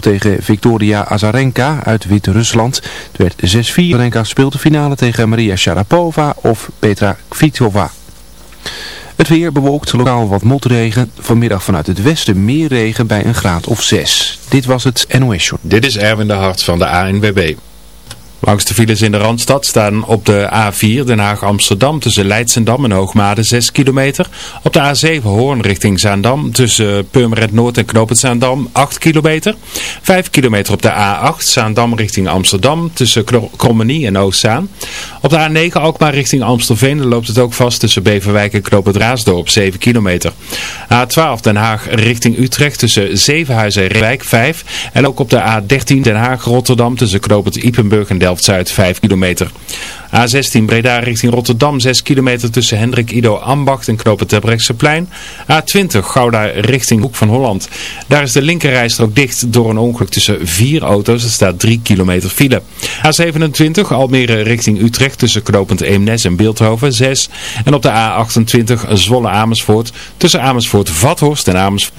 tegen Victoria Azarenka uit Wit-Rusland. Het werd 6-4. Azarenka speelt de finale tegen Maria Sharapova of Petra Kvitova. Het weer bewolkt, lokaal wat motregen. Vanmiddag vanuit het westen meer regen bij een graad of 6. Dit was het NOS Show. Dit is Erwin de Hart van de ANWB. Langs de files in de Randstad staan op de A4 Den Haag-Amsterdam tussen Leidsendam en Hoogmade 6 kilometer. Op de A7 Hoorn richting Zaandam tussen Purmerend Noord en Knoop Zaandam 8 kilometer. 5 kilometer op de A8 Zaandam richting Amsterdam tussen Krommenie en Oostzaan. Op de A9 Alkmaar richting Amstelveen loopt het ook vast tussen Beverwijk en Knoop het Raasdorp 7 kilometer. A12 Den Haag richting Utrecht tussen Zevenhuizen en Reewijk 5. En ook op de A13 Den Haag-Rotterdam tussen Knoop het Ipenburg en Delft-Zuid 5 kilometer. A16 Breda richting Rotterdam 6 kilometer tussen Hendrik Ido Ambacht en Knopen Terbrechtseplein. A20 Gouda richting Hoek van Holland. Daar is de linkerrijstrook dicht door een ongeluk tussen vier auto's. Er staat 3 kilometer file. A27 Almere richting Utrecht tussen Knopend Eemnes en Beeldhoven 6. En op de A28 Zwolle Amersfoort tussen Amersfoort Vathorst en Amersfoort.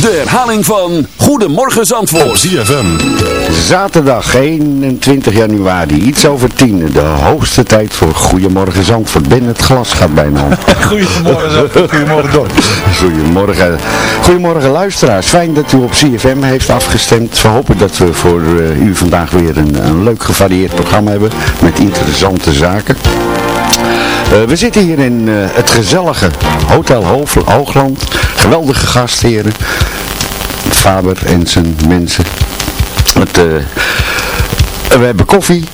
de herhaling van Goedemorgen Zandvoort. ZFM. Zaterdag 21 januari, iets over 10. De hoogste tijd voor Goedemorgen Zandvoort. Ben het glas gaat bijna om. Goedemorgen Zandvoort, goedemorgen Don. Goedemorgen. Goedemorgen luisteraars. Fijn dat u op CFM heeft afgestemd. We hopen dat we voor uh, u vandaag weer een, een leuk gevarieerd programma hebben met interessante zaken. Uh, we zitten hier in uh, het gezellige Hotel Hoog Hoogland. Geweldige gastheren. Faber en zijn mensen. Uh, we hebben koffie.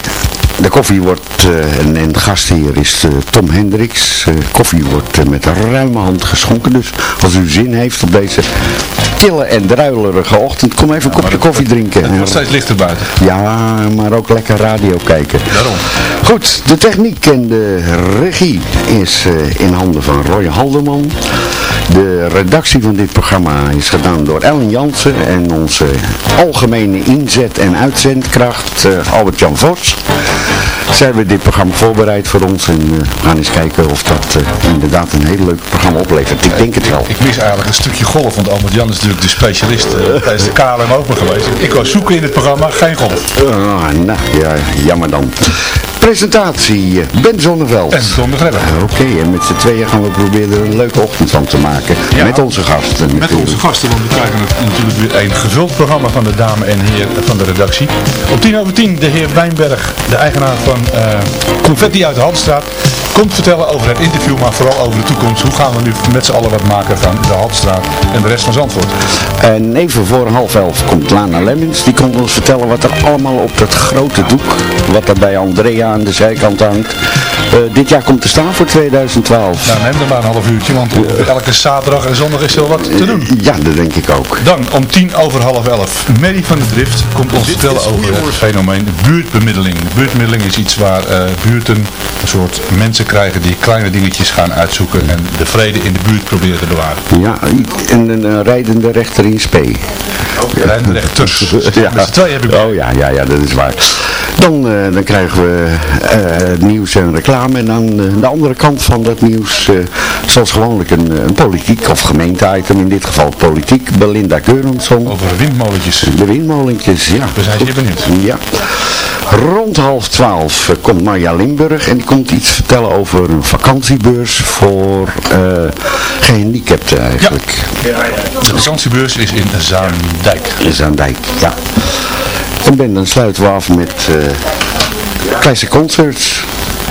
De koffie wordt, uh, en, en de gastheer is uh, Tom Hendricks. Uh, koffie wordt met een ruime hand geschonken. Dus als u zin heeft op deze kille en druilerige ochtend, kom even een kopje koffie drinken. Het wordt steeds lichter buiten. Ja, maar ook lekker radio kijken. Daarom. Goed, de techniek en de regie is in handen van Roy Haldeman. De redactie van dit programma is gedaan door Ellen Jansen en onze algemene inzet- en uitzendkracht Albert-Jan Vos. Zij hebben dit programma voorbereid voor ons en uh, we gaan eens kijken of dat uh, inderdaad een heel leuk programma oplevert. Ik denk het wel. Ik mis eigenlijk een stukje golf, want Albert Jan is natuurlijk de specialist uh, tijdens de KLM Open geweest. Ik was zoeken in het programma, geen golf. Ah, nou, ja, jammer dan. Presentatie, Ben Zonneveld. En Zonneveld. Oké, okay, en met z'n tweeën gaan we proberen er een leuke ochtend van te maken. Ja, met onze gasten. Met natuurlijk. onze gasten, want we krijgen natuurlijk weer een gevuld programma van de dame en heer van de redactie. Op tien over tien de heer Wijnberg, de eigenaar van uh, Confetti uit de Halstraat, komt vertellen over het interview, maar vooral over de toekomst. Hoe gaan we nu met z'n allen wat maken van de Halstraat en de rest van Zandvoort? En even voor half elf komt Lana Lemmens. Die komt ons vertellen wat er allemaal op dat grote doek, wat er bij Andrea aan de zijkant hangt, eh, dit jaar komt te staan voor 2012. Nou, neem er maar een half uurtje, want elke zaterdag en zondag is er wel wat te doen. Ja, dat denk ik ook. Dan om tien over half elf. Mary van de Drift komt ons vertellen over het fenomeen buurtbemiddeling. Buurtbemiddeling is iets waar eh, buurten een soort mensen krijgen die kleine dingetjes gaan uitzoeken en de vrede in de buurt proberen te bewaren. Ja, en een eh, rijdende rechter in spe. Rijdende rechters. Ja. Met twee heb ik Oh ja, ja, ja, dat is waar. Dan, eh, dan krijgen we eh, nieuws en reclame. En aan eh, de andere kant van dat nieuws, eh, zoals gewoonlijk een, een politiek of gemeente-item, in dit geval politiek. Belinda Geurensson. Over windmolentjes. De windmolentjes, ja. We zijn zeer benieuwd. Ja. Rond half twaalf eh, komt Marja Limburg en die komt iets vertellen over een vakantiebeurs voor eh, gehandicapten eigenlijk. De vakantiebeurs is in Zaandijk. In Zaandijk, ja. En Ben, dan sluiten we af met uh, Classic Concerts.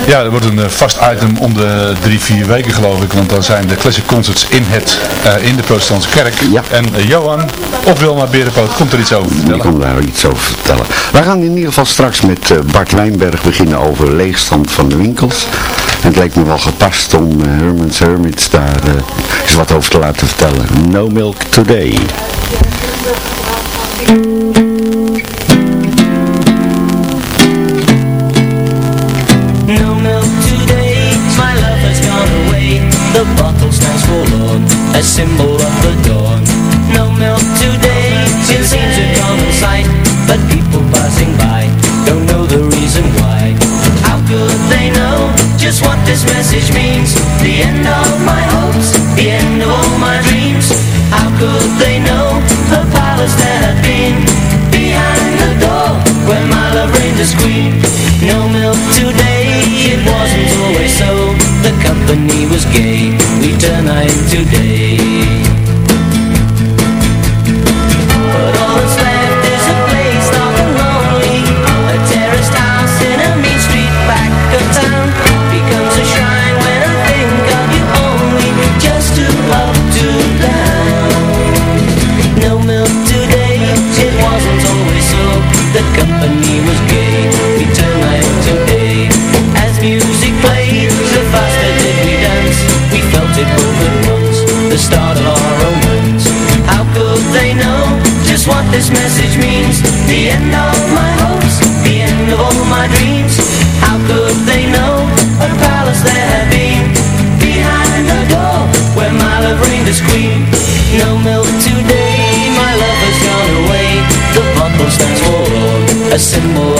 Ja, er wordt een eh, vast item om de drie, vier weken geloof ik, want dan zijn de classic concerts in, het, eh, in de protestantse kerk. Ja. En eh, Johan, of Wilma Berenpoot, komt er iets over vertellen. komt daar iets over vertellen. Wij gaan in ieder geval straks met Bart Wijnberg beginnen over leegstand van de winkels. En het leek me wel gepast om Herman's Hermits daar eens wat over te laten vertellen. No Milk Today. A symbol of the dawn. No milk today, it seems a common sight. But people passing by don't know the reason why. How could they know just what this message means? The end of my hopes, the end of all my dreams. How could they know the palace that had been behind the door where my love reigned as queen? No milk today, it wasn't always so. The company was gay, we turn night today. My dreams. How could they know a palace there had been? Behind the door, where my reigned as queen. No milk today, my love has gone away. The a symbol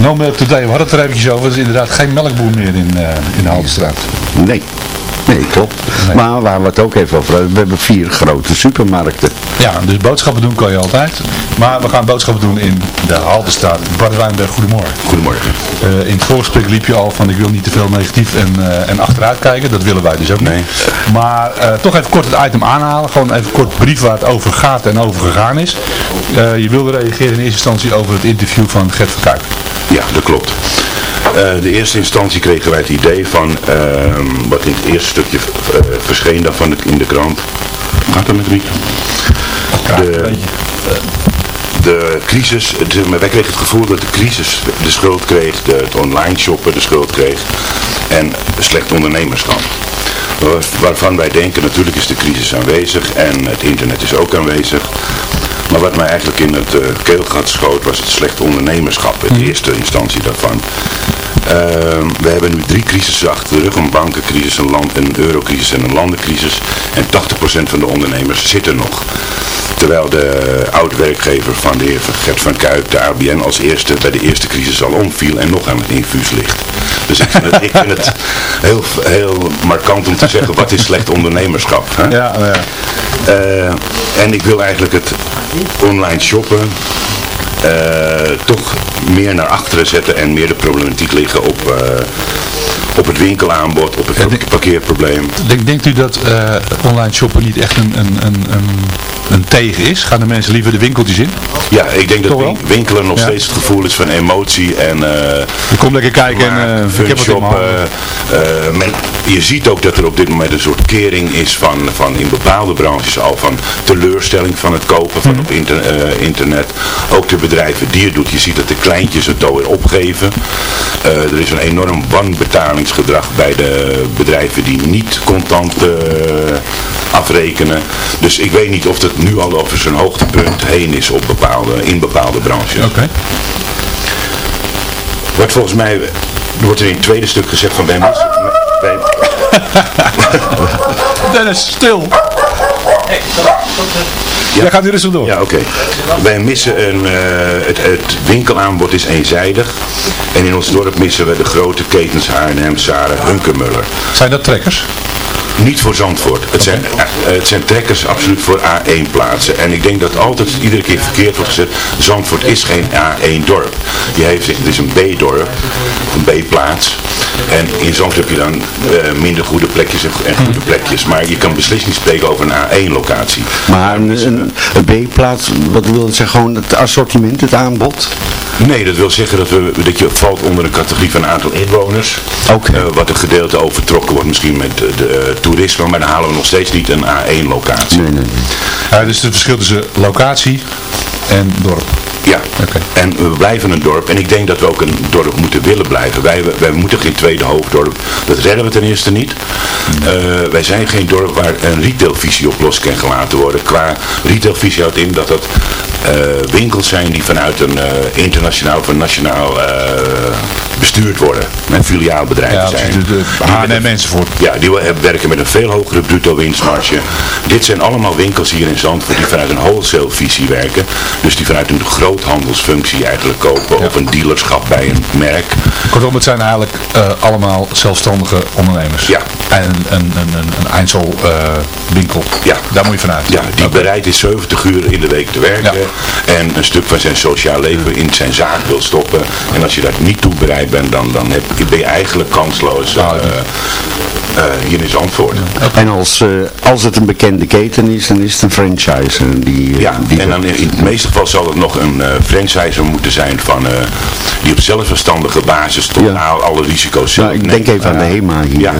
No Milk Today, we hadden het er eventjes over. Er is inderdaad geen melkboer meer in, eh, in de Haldenstraat. Nee. Nee, klopt. Maar waar we het ook even over hebben, we hebben vier grote supermarkten. Ja, dus boodschappen doen kan je altijd. Maar we gaan boodschappen doen in de Haldenstraat. Bart Wijnberg, goedemorgen. Goedemorgen. Eh, in het voorgesprek liep je al van ik wil niet te veel negatief en, eh, en achteruit kijken. Dat willen wij dus ook Nee. niet. Maar eh, toch even kort het item aanhalen. Gewoon even kort brief waar het over gaat en over gegaan is. Je wilde reageren in eerste instantie over het interview van Gert van Kuik. Ja, dat klopt. Eh, de eerste instantie kregen wij het idee van, ehm, wat in het eerste stukje verscheen daarvan in de krant. Gaat dat met de micro? De-. De crisis, het- wij kregen het gevoel dat de crisis de schuld kreeg, de, het online shoppen de schuld kreeg en slecht ondernemerschap. Waar- Waarvan wij denken, natuurlijk is de crisis aanwezig en het internet is ook aanwezig. Maar wat mij eigenlijk in het eh, keelgat schoot was het slechte ondernemerschap, in eerste instantie daarvan. Ehm, we hebben nu drie crisissen achter de rug, een bankencrisis, een, land, een eurocrisis en een landencrisis. En 80% van de ondernemers zitten nog. Terwijl de oud-werkgever van de heer Gert van Kuik, de ABN, als eerste bij de eerste crisis al omviel en nog aan het infuus ligt. Dus ik vind het, ik vind het heel, heel markant om te zeggen, wat is slecht ondernemerschap? Hè? Ja, ja. Eh, en ik wil eigenlijk het online shoppen toch meer naar achteren zetten en meer de problematiek liggen op, eh, op het winkelaanbod, op het parkeerprobleem. Denk, denkt u dat eh, online shoppen niet echt een, een, een, een, een tegen is? Gaan de mensen liever de winkeltjes in? Ja, ik denk dat wel? winkelen nog Ja. steeds het gevoel is van emotie en eh Je komt lekker kijken en eh, ik heb men, je ziet ook dat er op dit moment een soort kering is van, van in bepaalde branches al van teleurstelling van het kopen van op inter- eh, internet. Ook de bedrijven die het doet. Je ziet dat de kleintjes het alweer opgeven. Er is een enorm wanbetalingsgedrag bij de bedrijven die niet contant eh, afrekenen. Dus ik weet niet of het nu al over zijn hoogtepunt heen is op bepaalde, in bepaalde branches. Oké. Wat volgens mij, er wordt er in het tweede stuk gezegd van. Bij, Dennis, stil! Jij gaat nu rustig door. ja, oké. Wij missen een, eh, het, het winkelaanbod is eenzijdig. En in ons dorp missen we de grote ketens H&M, Zara, Hunkemuller. Zijn dat trekkers? Niet voor Zandvoort. Het zijn, eh, het zijn trekkers absoluut voor A1 plaatsen. En ik denk dat altijd iedere keer verkeerd wordt gezegd. Zandvoort is geen A1 dorp. Je heeft, het is een B-dorp. Een B-plaats. En in Zandvoort heb je dan eh, minder goede plekjes en, goede plekjes. Maar je kan beslist niet spreken over een A1 locatie. Maar een, een, een B-plaats, wat wil het zeggen? Gewoon het assortiment, het aanbod? Nee, dat wil zeggen dat, we, dat je valt onder een categorie van een aantal inwoners. Oké. Eh, wat een gedeelte overtrokken wordt misschien met de, de toerisme. Maar dan halen we nog steeds niet een A1 locatie. Nee, nee, nee. Ja, dus het verschil tussen locatie en dorp. Ja, en we blijven een dorp. En ik denk dat we ook een dorp moeten willen blijven. Wij, wij moeten geen tweede hoofddorp. Dat redden we ten eerste niet. Eh, wij zijn geen dorp waar een retailvisie op los kan gelaten worden. Qua retailvisie houdt in dat dat eh, winkels zijn die vanuit een eh, internationaal of een nationaal bestuurd worden. Een filiaalbedrijven Ja, zijn. de- de met H&M enzovoort. Ja, die we- werken met een veel hogere bruto winstmarge. Dit zijn allemaal winkels hier in Zandvoort die vanuit een wholesale visie werken. Dus die vanuit een groothandelsfunctie eigenlijk kopen of een dealerschap bij een merk. Kortom, het zijn eigenlijk eh, allemaal zelfstandige ondernemers. Ja. En een, een, een, een, Einzelwinkel. Ja. Daar moet je vanuit. Ja, die bereid is 70 uur in de week te werken Ja. en een stuk van zijn sociaal leven in zijn zaak wil stoppen. En als je daar niet toe bereid bent, dan, dan heb, ben je eigenlijk kansloos eh, hier in Zandvoort. En als, eh, als het een bekende keten is, dan is het een franchise. eh, Die, eh, Ja, die en dan in, in het meeste geval zal het nog een eh franchiser moeten zijn van, eh, die op zelfstandige basis totaal alle risico's zelf Ja, ik denk even aan de HEMA hier. Ja,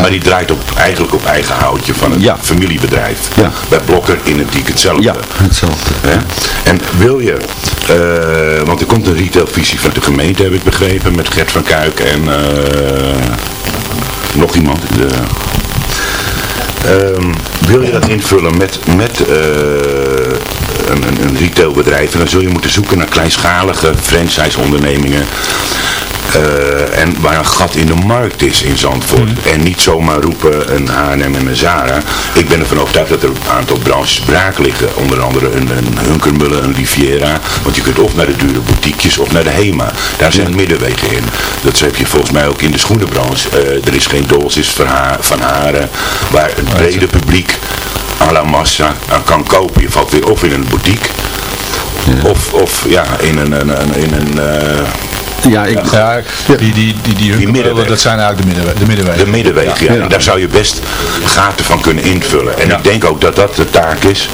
maar die draait op, eigenlijk op eigen houtje van een Ja. familiebedrijf. Ja. Bij Blokker identiek hetzelfde. Ja, hetzelfde. Hè? En wil je, eh, want er komt een retailvisie van de gemeente, heb ik begrepen, met Gert van Kuik en eh, nog iemand. De, Ehm, wil je dat invullen met, met eh, een, een, retailbedrijf, dan zul je moeten zoeken naar kleinschalige franchise ondernemingen. Eh, en waar een gat in de markt is in Zandvoort. En niet zomaar roepen een H&M en een Zara. Ik ben ervan overtuigd dat er een aantal branches braak liggen. Onder andere een, een Hunkermulle, een Riviera. Want je kunt of naar de dure boutiquejes of naar de HEMA. Daar zijn middenwegen in. Dat heb je volgens mij ook in de schoenenbranche. Eh, er is geen Dolcis van, Ha- van Haren. Waar het brede publiek à la massa aan kan kopen. Je valt weer of in een boutique. Of, of ja, in een, een, een- in een eh, Ja, ik, Ja, die, die, die, die, die middenweg. dat zijn eigenlijk de, middenweg, de middenwegen. De middenweg, ja. En daar zou je best gaten van kunnen invullen. En Ja. ik denk ook dat dat de taak is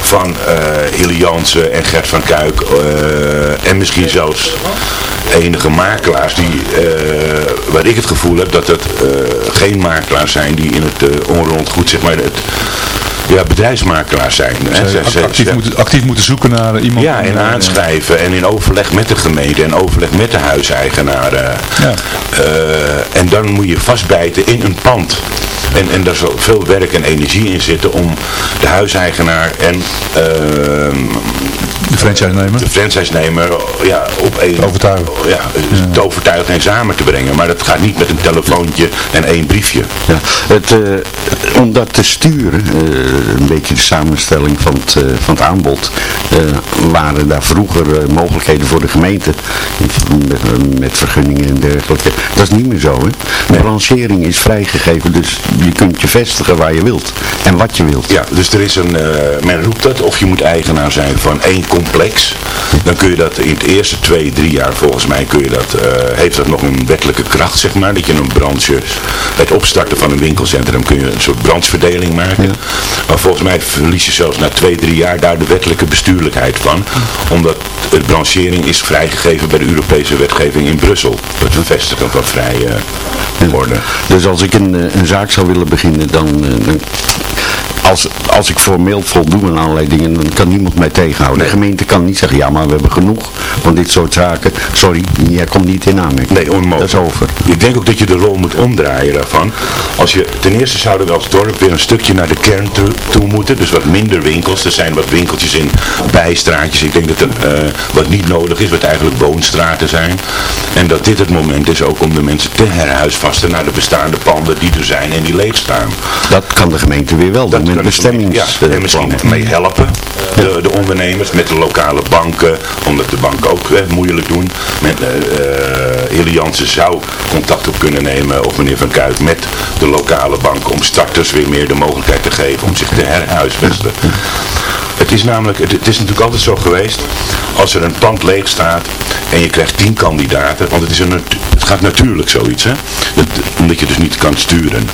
van eh Hilly Jansen en Gert van Kuik. eh, en misschien zelfs enige makelaars die, eh, waar ik het gevoel heb dat het eh, geen makelaars zijn die in het onroond goed, zeg maar, het, ja, bedrijfsmakelaars zijn. Hè. Ze- actief, ze- moeten, actief moeten zoeken naar iemand. ja, en eh, aanschrijven en in overleg met de gemeente en overleg met de huiseigenaar. eh, Ja. eh, en dan moet je vastbijten in een pand. En, en daar zal veel werk en energie in zitten om de huiseigenaar en ehm, de franchise-nemer. de franchise-nemer ja, op een, overtuigen. Ja, te overtuigen en samen te brengen. Maar dat gaat niet met een telefoontje en één briefje. Ja, het, eh, om dat te sturen, eh, een beetje de samenstelling van het, eh, van het aanbod, waren daar vroeger mogelijkheden voor de gemeente met, met vergunningen en dergelijke. Dat is niet meer zo. Hè? De branchering is vrijgegeven, dus je kunt je vestigen waar je wilt en wat je wilt. Ja, dus er is een, men roept dat, of je moet eigenaar zijn van één complex. Dan kun je dat in het eerste twee, drie jaar volgens mij, kun je dat, eh, heeft dat nog een wettelijke kracht, zeg maar. Dat je een branche, bij het opstarten van een winkelcentrum kun je een soort brancheverdeling maken. Maar volgens mij verlies je zelfs na twee, drie jaar daar de wettelijke bestuurlijkheid van. Omdat de branchering is vrijgegeven bij de Europese wetgeving in Brussel. Het bevestigen van vrije eh, orde. Dus als ik een, eh, een zaak zou willen beginnen, dan, dan als, als ik formeel voldoe aan allerlei dingen, dan kan niemand mij tegenhouden. De gemeente kan niet zeggen, ja maar we hebben genoeg van dit soort zaken. Sorry, jij komt niet in aanmerking. Nee, onmogelijk. Dat is over. Ik denk ook dat je de rol moet omdraaien daarvan. Als je, ten eerste zouden we als dorp weer een stukje naar de kern toe, toe moeten. Dus wat minder winkels. Er zijn wat winkeltjes in bijstraatjes. Ik denk dat er eh, wat niet nodig is, wat eigenlijk woonstraten zijn. En dat dit het moment is ook om de mensen te herhuisvasten naar de bestaande panden die er zijn en die leeg staan. Dat kan de gemeente weer wel doen met bestemmings. Ja, en misschien mee helpen, de, de ondernemers, met de lokale banken, omdat de banken ook eh, moeilijk doen. Met, eh eh, Jansen zou contact op kunnen nemen, of meneer Van Kuik, met de lokale banken om starters weer meer de mogelijkheid te geven om zich te herhuisvesten. Het is namelijk, het, het is natuurlijk altijd zo geweest, als er een pand leeg staat en je krijgt tien kandidaten, want het, is een, het gaat natuurlijk zoiets, hè? Dat- omdat je dus niet kan sturen.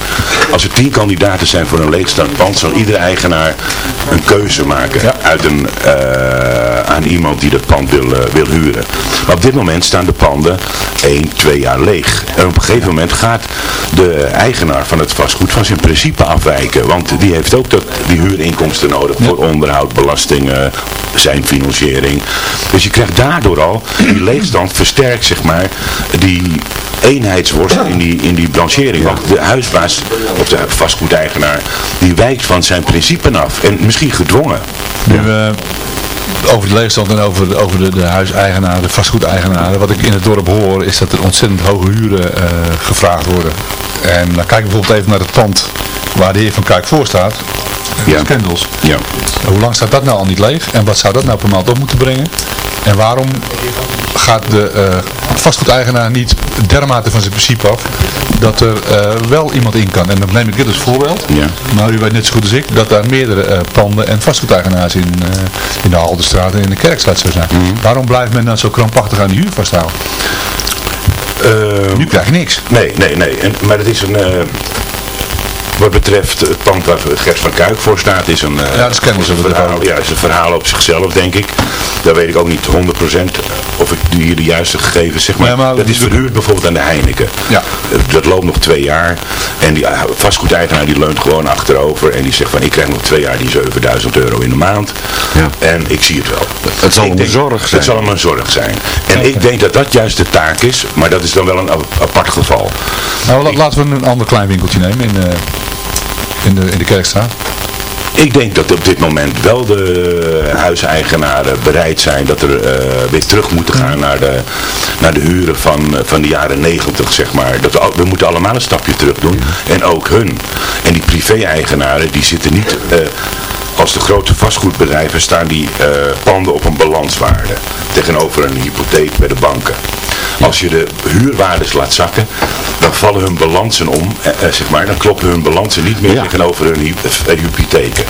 Als er tien kandidaten zijn voor een leegstaand pand, zal iedere eigenaar een keuze maken uit een, eh, aan iemand die dat pand wil, eh, wil huren. Maar op dit moment staan de panden één, twee jaar leeg. En op een gegeven moment gaat de eigenaar van het vastgoed van zijn principe afwijken, want die heeft ook dat, die huurinkomsten nodig voor onderhoud, belastingen, zijn financiering. Dus je krijgt daardoor al, die leegstand versterkt zeg maar, die eenheidsworst in die, in die branchering. Want de huisbaas, of de vastgoedeigenaar, die wijkt van zijn principen af. En misschien gedwongen. Nu, eh, over de leegstand en over, de- over de, de huiseigenaren, de vastgoedeigenaren. Wat ik in het dorp hoor is dat er ontzettend hoge huren eh, gevraagd worden. En dan kijk ik bijvoorbeeld even naar het pand waar de heer Van Kuik voor staat. Ja. Kendels. Ja. Hoe lang staat dat nou al niet leeg? En wat zou dat nou per maand op moeten brengen? En waarom gaat de eh, vastgoedeigenaar niet dermate van zijn principe af dat er eh, wel iemand in kan? En dan neem ik dit als voorbeeld. Ja. Maar u weet net zo goed als ik dat daar meerdere eh, panden en vastgoedeigenaars in, in de Haldenstraat en in de Kerkstraat zo zijn. Waarom blijft men dan zo krampachtig aan die huur vasthouden? Ehm, Nu krijg je niks. Nee, nee, nee. En, maar het is een... wat betreft het pand waar Gert van Kuik voor staat, is een, eh, Ja, dat is is een verhaal, ja, is een verhaal op zichzelf, denk ik. Daar weet ik ook niet 100% of ik hier de juiste gegevens zeg maar. Dat is verhuurd bijvoorbeeld aan de Heineken. Ja. Eh, Dat loopt nog twee jaar. En die eh, vastgoedeigenaar die leunt gewoon achterover. En die zegt van ik krijg nog twee jaar die 7000 euro in de maand. Ja. En ik zie het wel. Het zal een zorg zijn. Het zal hem een zorg zijn. En ik denk dat dat juist de taak is. Maar dat is dan wel een apart geval. Nou, la- laten we een ander klein winkeltje nemen in, eh, in, de, in de Kerkstraat. Ik denk dat op dit moment wel de huiseigenaren bereid zijn dat er eh, weer terug moeten gaan naar de, naar de huren van, van de jaren negentig, zeg maar. Dat we, we moeten allemaal een stapje terug doen. En ook hun. En die privé-eigenaren, die zitten niet... eh, als de grote vastgoedbedrijven staan die eh, panden op een balanswaarde tegenover een hypotheek bij de banken. Als je de huurwaardes laat zakken, dan vallen hun balansen om, eh, eh, zeg maar, dan kloppen hun balansen niet meer Ja. tegenover hun hy- eh, hypotheken.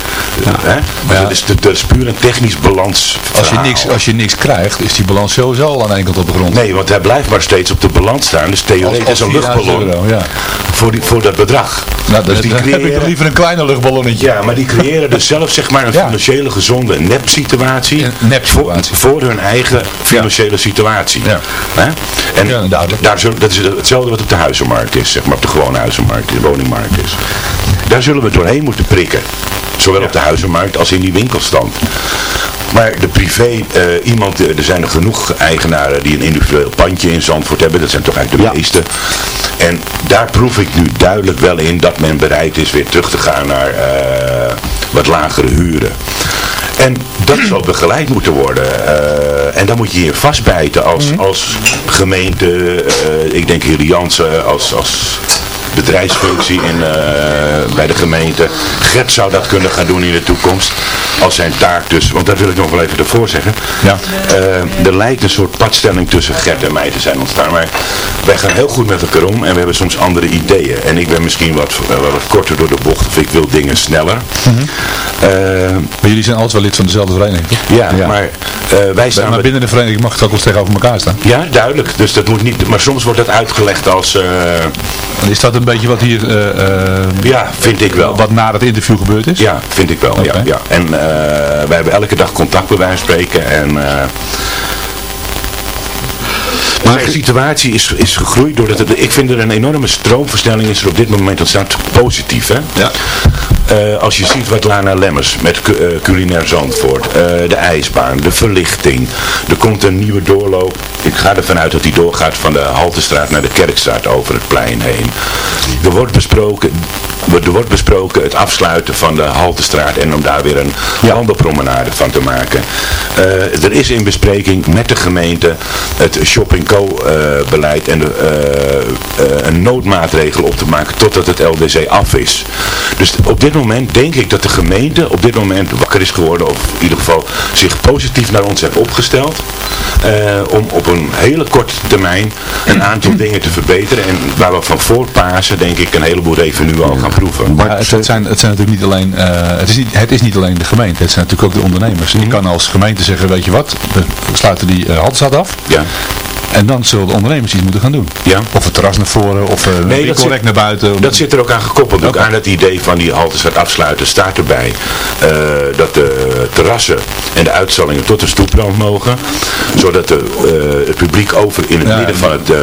Hè? Maar Ja. dat, is, dat is puur een technisch balans. Als je, niks, als je niks krijgt, is die balans sowieso al aan kant op de grond. Nee, want hij blijft maar steeds op de balans staan. Dus theoretisch Als- als een 4000 luchtballon euro, ja. voor, die, voor dat bedrag. Nou, dus dan, die heb ik toch liever een kleiner luchtballonnetje. Ja, maar die creëren dus zelf zeg maar een financiële gezonde nep-situatie. Een nep-situatie. Voor, voor hun eigen financiële situatie. Ja. Hè? En Ja, daar zullen, dat is hetzelfde wat op de huizenmarkt is, zeg maar, op de gewone huizenmarkt, de woningmarkt is. Daar zullen we doorheen moeten prikken. Zowel op de huizenmarkt als in die winkelstand. Maar de privé, eh, iemand, eh, er zijn er genoeg eigenaren die een individueel pandje in Zandvoort hebben. Dat zijn toch eigenlijk de meeste. En daar proef ik nu duidelijk wel in dat men bereid is weer terug te gaan naar eh, wat lagere huren. En dat zal begeleid moeten worden. En dan moet je je vastbijten als, als gemeente, ik denk hier Jansen als, als bedrijfsfunctie in, eh, bij de gemeente. Gert zou dat kunnen gaan doen in de toekomst. Als zijn taak dus, want dat wil ik nog wel even ervoor zeggen. Ja. Eh, er lijkt een soort padstelling tussen Gert en mij te zijn ontstaan. Maar wij gaan heel goed met elkaar om en we hebben soms andere ideeën. En ik ben misschien wat, eh, wel wat korter door de bocht of ik wil dingen sneller. Eh, Maar jullie zijn altijd wel lid van dezelfde vereniging, toch? ja, maar wij staan... Maar binnen de vereniging mag het ook wel tegenover elkaar staan. Ja, duidelijk. Dus dat moet niet... Maar soms wordt dat uitgelegd als... Is dat een beetje wat hier... eh, eh, ja, vind ik wel. Wat na het interview gebeurd is? Ja, vind ik wel. Ja, ja. En eh, wij hebben elke dag contact bij wijze van spreken. En maar de situatie is, is gegroeid doordat het, ik vind er een enorme stroomversnelling is er op dit moment ontstaan. Positief, hè? Ja. Eh, als je ziet wat Lana Lemmers met cu- eh, culinair Zandvoort, eh, de ijsbaan, de verlichting. Er komt een nieuwe doorloop. Ik ga ervan uit dat die doorgaat van de Haltestraat naar de Kerkstraat over het plein heen. Er wordt besproken, er wordt besproken het afsluiten van de Haltestraat en om daar weer een wandelpromenade van te maken. Er is in bespreking met de gemeente het Shopping Co eh, beleid en de, een noodmaatregel op te maken totdat het LDC af is. Dus op dit moment denk ik dat de gemeente op dit moment wakker is geworden of in ieder geval zich positief naar ons heeft opgesteld eh, om op een hele korte termijn een aantal dingen te verbeteren en waar we van voor Pasen denk ik een heleboel revenue al gaan proeven. Ja, het, het zijn, het zijn natuurlijk niet alleen, eh, het, is niet, het is niet alleen de gemeente, het zijn natuurlijk ook de ondernemers. Mhm. Je kan als gemeente zeggen, weet je wat, we sluiten die uh, af. Ja. En dan zullen de ondernemers iets moeten gaan doen. Ja. Of het terras naar voren, of uh, Nee, een dat zit- naar buiten. Dat zit er ook aan gekoppeld. Ook aan het idee van die haltestraat afsluiten staat erbij. eh, dat de terrassen en de uitstallingen tot de stoeprand mogen. Zodat de, eh, het publiek over in het Ja, midden van het eh,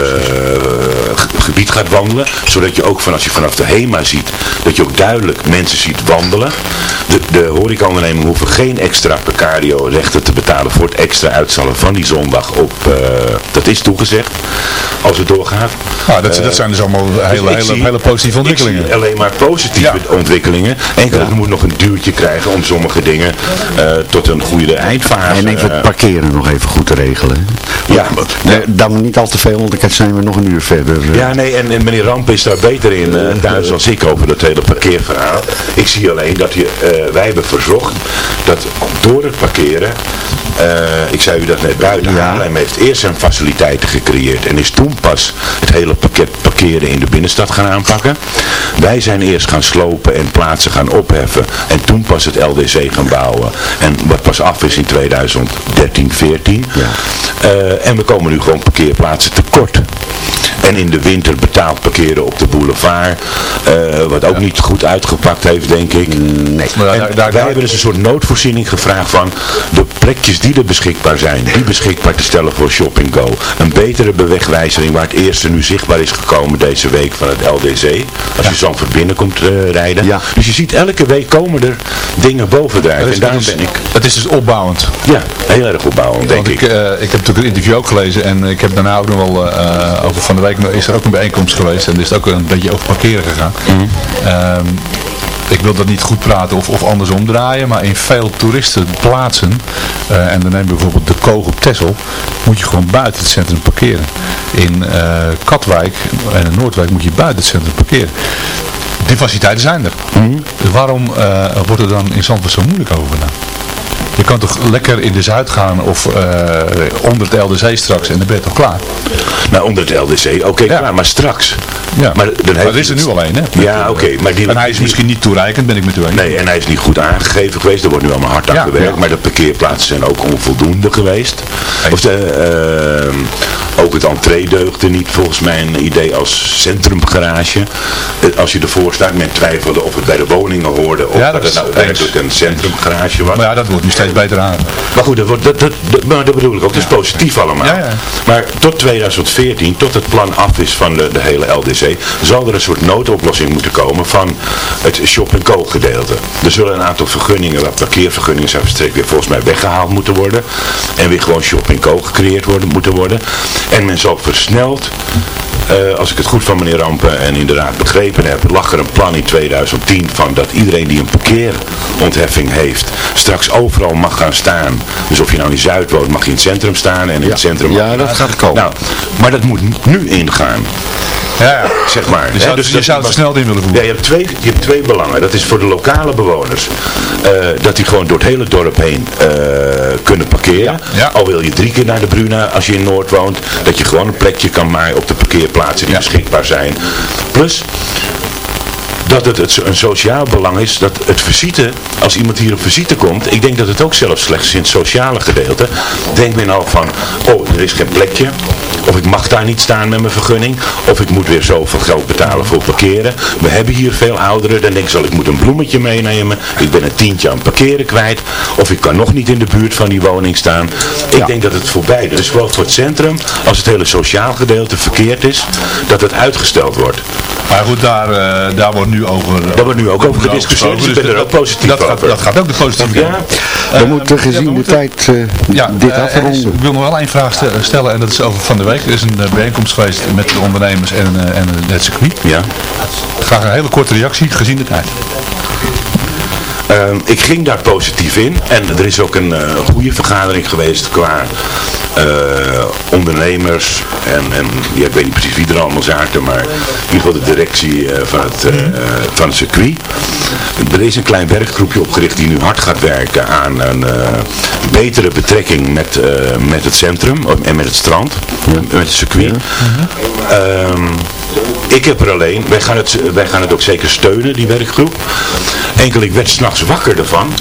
ge- gebied gaat wandelen. Zodat je ook van als je vanaf de HEMA ziet, dat je ook duidelijk mensen ziet wandelen. De, de horecaondernemingen hoeven geen extra precario rechten te betalen voor het extra uitstallen van die zondag op, eh, dat is toegezegd, als het doorgaat. Nou, dat, Eh, dat zijn dus allemaal hele, ik hele, zie- hele positieve ik ontwikkelingen. zie alleen maar positieve ontwikkelingen. Enkel het moet nog een duwtje krijgen om sommige dingen eh, tot een goede eindfase. En even eh, het parkeren nog even goed te regelen. Ja. Nee, Dan niet al te veel, want dan zijn we nog een uur verder. eh. Ja, nee, en, en meneer Ramp is daar beter in eh, thuis als ik over dat hele parkeerverhaal. Ik zie alleen dat je, eh, wij hebben verzocht dat door het parkeren, ik zei u dat net buiten, Ja. Haarlem heeft eerst zijn faciliteiten gecreëerd en is toen pas het hele pakket parkeren in de binnenstad gaan aanpakken. Wij zijn eerst gaan slopen en plaatsen gaan opheffen en toen pas het LDC gaan bouwen. En wat pas af is in 2013, 14. Eh, en we komen nu gewoon parkeerplaatsen tekort. En in de winter betaald parkeren op de boulevard. eh, wat ook niet goed uitgepakt heeft, denk ik. Nee. Maar En daar- daar- wij hebben dus een soort noodvoorziening gevraagd van de plekjes die er beschikbaar zijn, die beschikbaar te stellen voor Shopping Go. Een betere bewegwijzering waar het eerste nu zichtbaar is gekomen deze week van het LDC. Als je Zandvoort binnenkomt eh, rijden. Ja. Dus je ziet elke week komen er dingen bovendrijven. En daarom ben ik, het is dus opbouwend. ja, heel erg opbouwend, denk ik. ik, eh, ik heb natuurlijk een interview ook gelezen en ik heb daarna ook nog wel over van de week is er ook een bijeenkomst geweest en is het ook een beetje over parkeren gegaan. Ehm, ik wil dat niet goed praten of, of andersom draaien, maar in veel toeristenplaatsen, eh, en dan neem je bijvoorbeeld de Koog op Texel, moet je gewoon buiten het centrum parkeren. In eh, Katwijk en in Noordwijk moet je buiten het centrum parkeren. Die faciliteiten zijn er. Dus waarom eh, wordt er dan in Zandvoort zo moeilijk over gedaan? Je kan toch lekker in de Zuid gaan of eh, onder het LDC straks en dan ben je toch klaar? Nou, onder het LDC, oké, klaar, maar straks. Ja. Maar, dan Maar er is er nu alleen, hè? Ja, oké, maar die... En hij is die- misschien niet toereikend, ben ik met u eens. Nee, en hij is niet goed aangegeven geweest. Er wordt nu allemaal hard aan Ja, gewerkt. ja. Maar de parkeerplaatsen zijn ook onvoldoende geweest. Of de, ehm, Ook het entree deugde niet volgens mijn idee als centrumgarage. Eh, Als je ervoor staat, men twijfelde of het bij de woningen hoorde of Ja, dat, dat het nou werkelijk een centrumgarage was. Maar ja, dat wordt nu steeds beter aan. Maar goed, dat, wordt, dat, dat, maar dat bedoel ik ook. Dat is positief allemaal. Ja, ja. Maar tot 2014, tot het plan af is van de, de hele LDC, zal er een soort noodoplossing moeten komen van het shop-and-go gedeelte. Er zullen een aantal vergunningen, wat parkeervergunningen zijn verstrekt, weer volgens mij weggehaald moeten worden. En weer gewoon shop-and-go gecreëerd worden, moeten worden. En men zal versneld eh, als ik het goed van meneer Rampen en inderdaad begrepen heb, lag er een plan in 2010 van dat iedereen die een parkeerontheffing heeft, straks overal mag gaan staan. Dus of je nou in Zuid woont, mag je in het centrum staan en in het centrum... Ja, dat gaat komen. Nou, maar dat moet nu ingaan. Ja. Zeg maar. Je zou, dus je zou het snel in willen ja, voeren. je hebt, twee, je hebt twee belangen. Dat is voor de lokale bewoners. eh, dat die gewoon door het hele dorp heen eh, kunnen parkeren. Ja. Al wil je drie keer naar de Bruna als je in Noord woont. Dat je gewoon een plekje kan maaien op de parkeerplaatsen die Ja. beschikbaar zijn. Plus dat het, het een sociaal belang is dat het visite, als iemand hier op visite komt, ik denk dat het ook zelfs slechts in het sociale gedeelte, denkt men al van, oh, er is geen plekje, of ik mag daar niet staan met mijn vergunning, of ik moet weer zoveel geld betalen voor parkeren. We hebben hier veel ouderen, dan denk ik, zal ik moet een bloemetje meenemen, ik ben een tientje aan het parkeren kwijt, of ik kan nog niet in de buurt van die woning staan. Ik denk dat het voor beide, dus zowel voor het centrum, als het hele sociaal gedeelte verkeerd is, dat het uitgesteld wordt. Maar goed, daar, eh, daar wordt nu over... Daar wordt nu ook over gediscussieerd, dus ik ben er dat- ook positief dat gaat, over. dat gaat ook de positieve Ja, kant. We moeten gezien de moeten- tijd eh, Ja, dit eh, is- afronden. ik wil nog wel één vraag ste- stellen en dat is over van de week. Er is een eh, bijeenkomst geweest met de ondernemers en, eh, en het circuit. Ja. Graag een hele korte reactie gezien de tijd. Ehm, ik ging daar positief in. En er is ook een eh, goede vergadering geweest qua eh, ondernemers. En, en ja, ik weet niet precies wie er allemaal zaten, maar in ieder geval de directie eh, van, het, eh, van het circuit. Er is een klein werkgroepje opgericht die nu hard gaat werken aan een betere betrekking met, met het centrum en met het strand, met het circuit. Ehm, ik heb er alleen, wij gaan, het, wij gaan het ook zeker steunen, die werkgroep. Enkel, ik werd s'nachts wakker ervan.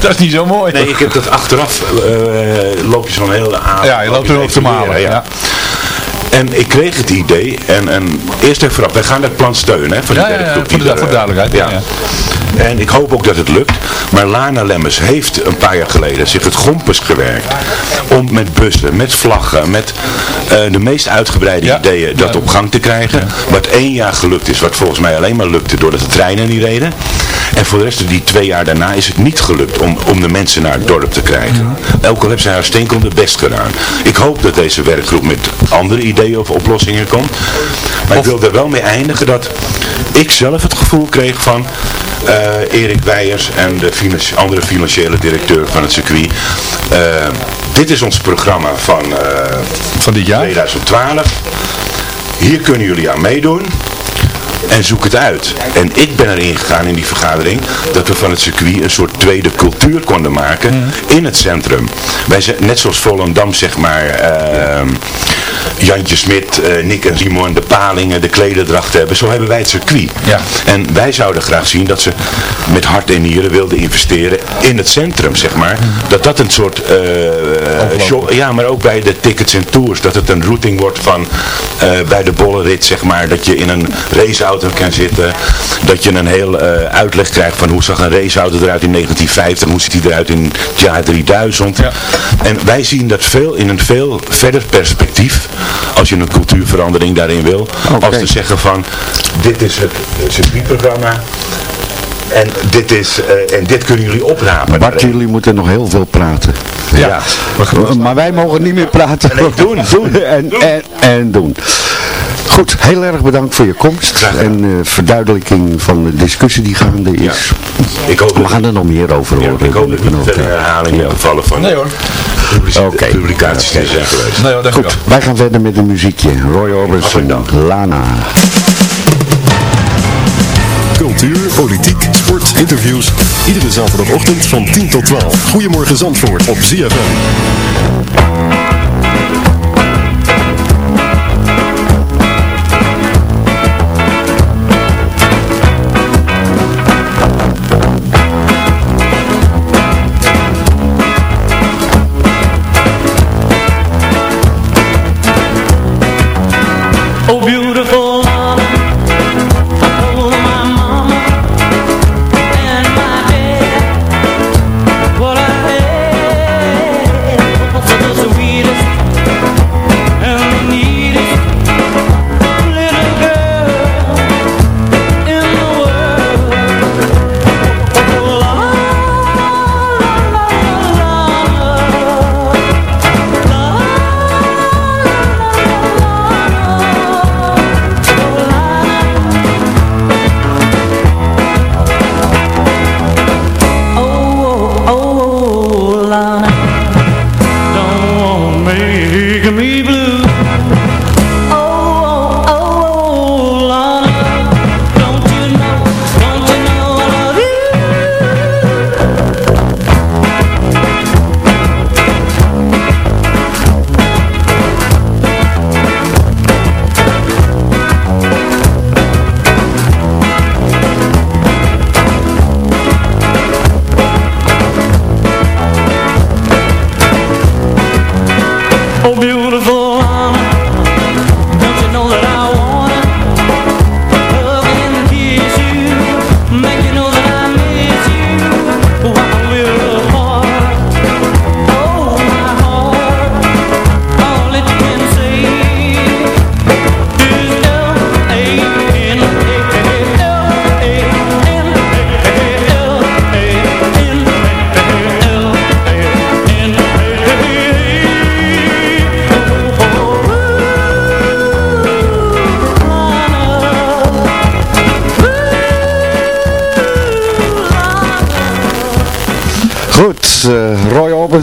dat is niet zo mooi. Nee, ik heb dat achteraf, eh, loop je zo'n hele avond. Ja, je loopt er op te malen. Ja. En ik kreeg het idee, en, en eerst even vooraf, wij gaan dat plan steunen, hè, van die Ja, ja, ja, werkgroep. voor die de- er, voor eh, duidelijkheid, ja. En ik hoop ook dat het lukt. Maar Lana Lemmers heeft een paar jaar geleden zich het gompers gewerkt. Om met bussen, met vlaggen, met eh, de meest uitgebreide Ja. ideeën dat Ja. op gang te krijgen. Wat één jaar gelukt is, wat volgens mij alleen maar lukte doordat de treinen niet reden. En voor de rest, die twee jaar daarna, is het niet gelukt om, om de mensen naar het dorp te krijgen. Elke heeft zij haar stinkelende best gedaan. Ik hoop dat deze werkgroep met andere ideeën of oplossingen komt. Maar ik wil er wel mee eindigen dat ik zelf het gevoel kreeg van eh, Erik Weijers en de financi- andere financiële directeur van het circuit. eh, dit is ons programma van, eh, Van dit jaar? 2012. Hier kunnen jullie aan meedoen. En zoek het uit. En ik ben erin gegaan in die vergadering dat we van het circuit een soort tweede cultuur konden maken in het centrum. Wij zijn net zoals Volendam zeg maar Jantje Smit, eh, Nick en Simon, de palingen, de klederdracht hebben. Zo hebben wij het circuit. Ja. En wij zouden graag zien dat ze met hart en nieren wilden investeren in het centrum zeg maar. Dat dat een soort eh, show, ja, maar ook bij de tickets en tours. Dat het een routing wordt van eh, bij de bollenrit, zeg maar. Dat je in een raceauto kan zitten. Dat je een heel uitleg krijgt van hoe zag een raceauto eruit in 1950. Hoe ziet die eruit in het jaar 3000. Ja. En wij zien dat veel in een veel verder perspectief. Als je een cultuurverandering daarin wil. Als te zeggen van, dit is het eh, circuitprogramma. En dit, is, eh, en dit kunnen jullie oprapen. Bart, jullie moeten nog heel veel praten. Ja. Maar wij mogen niet meer praten. Nee, doen, doen. en, En, en doen. Goed, heel erg bedankt voor je komst. En eh, verduidelijking van de discussie die gaande is. Ik hoop We gaan er nog meer over ja, horen. ik hoop dat ben niet verder eh, herhalingen gevallen van Nee hoor. Oké. publicaties die zijn geweest. Nee hoor, dank Goed, wij gaan verder met een muziekje. Roy Orbison, Lana. Cultuur, politiek, sport, interviews. Iedere zaterdagochtend van 10 tot 12. Goedemorgen Zandvoort op ZFM.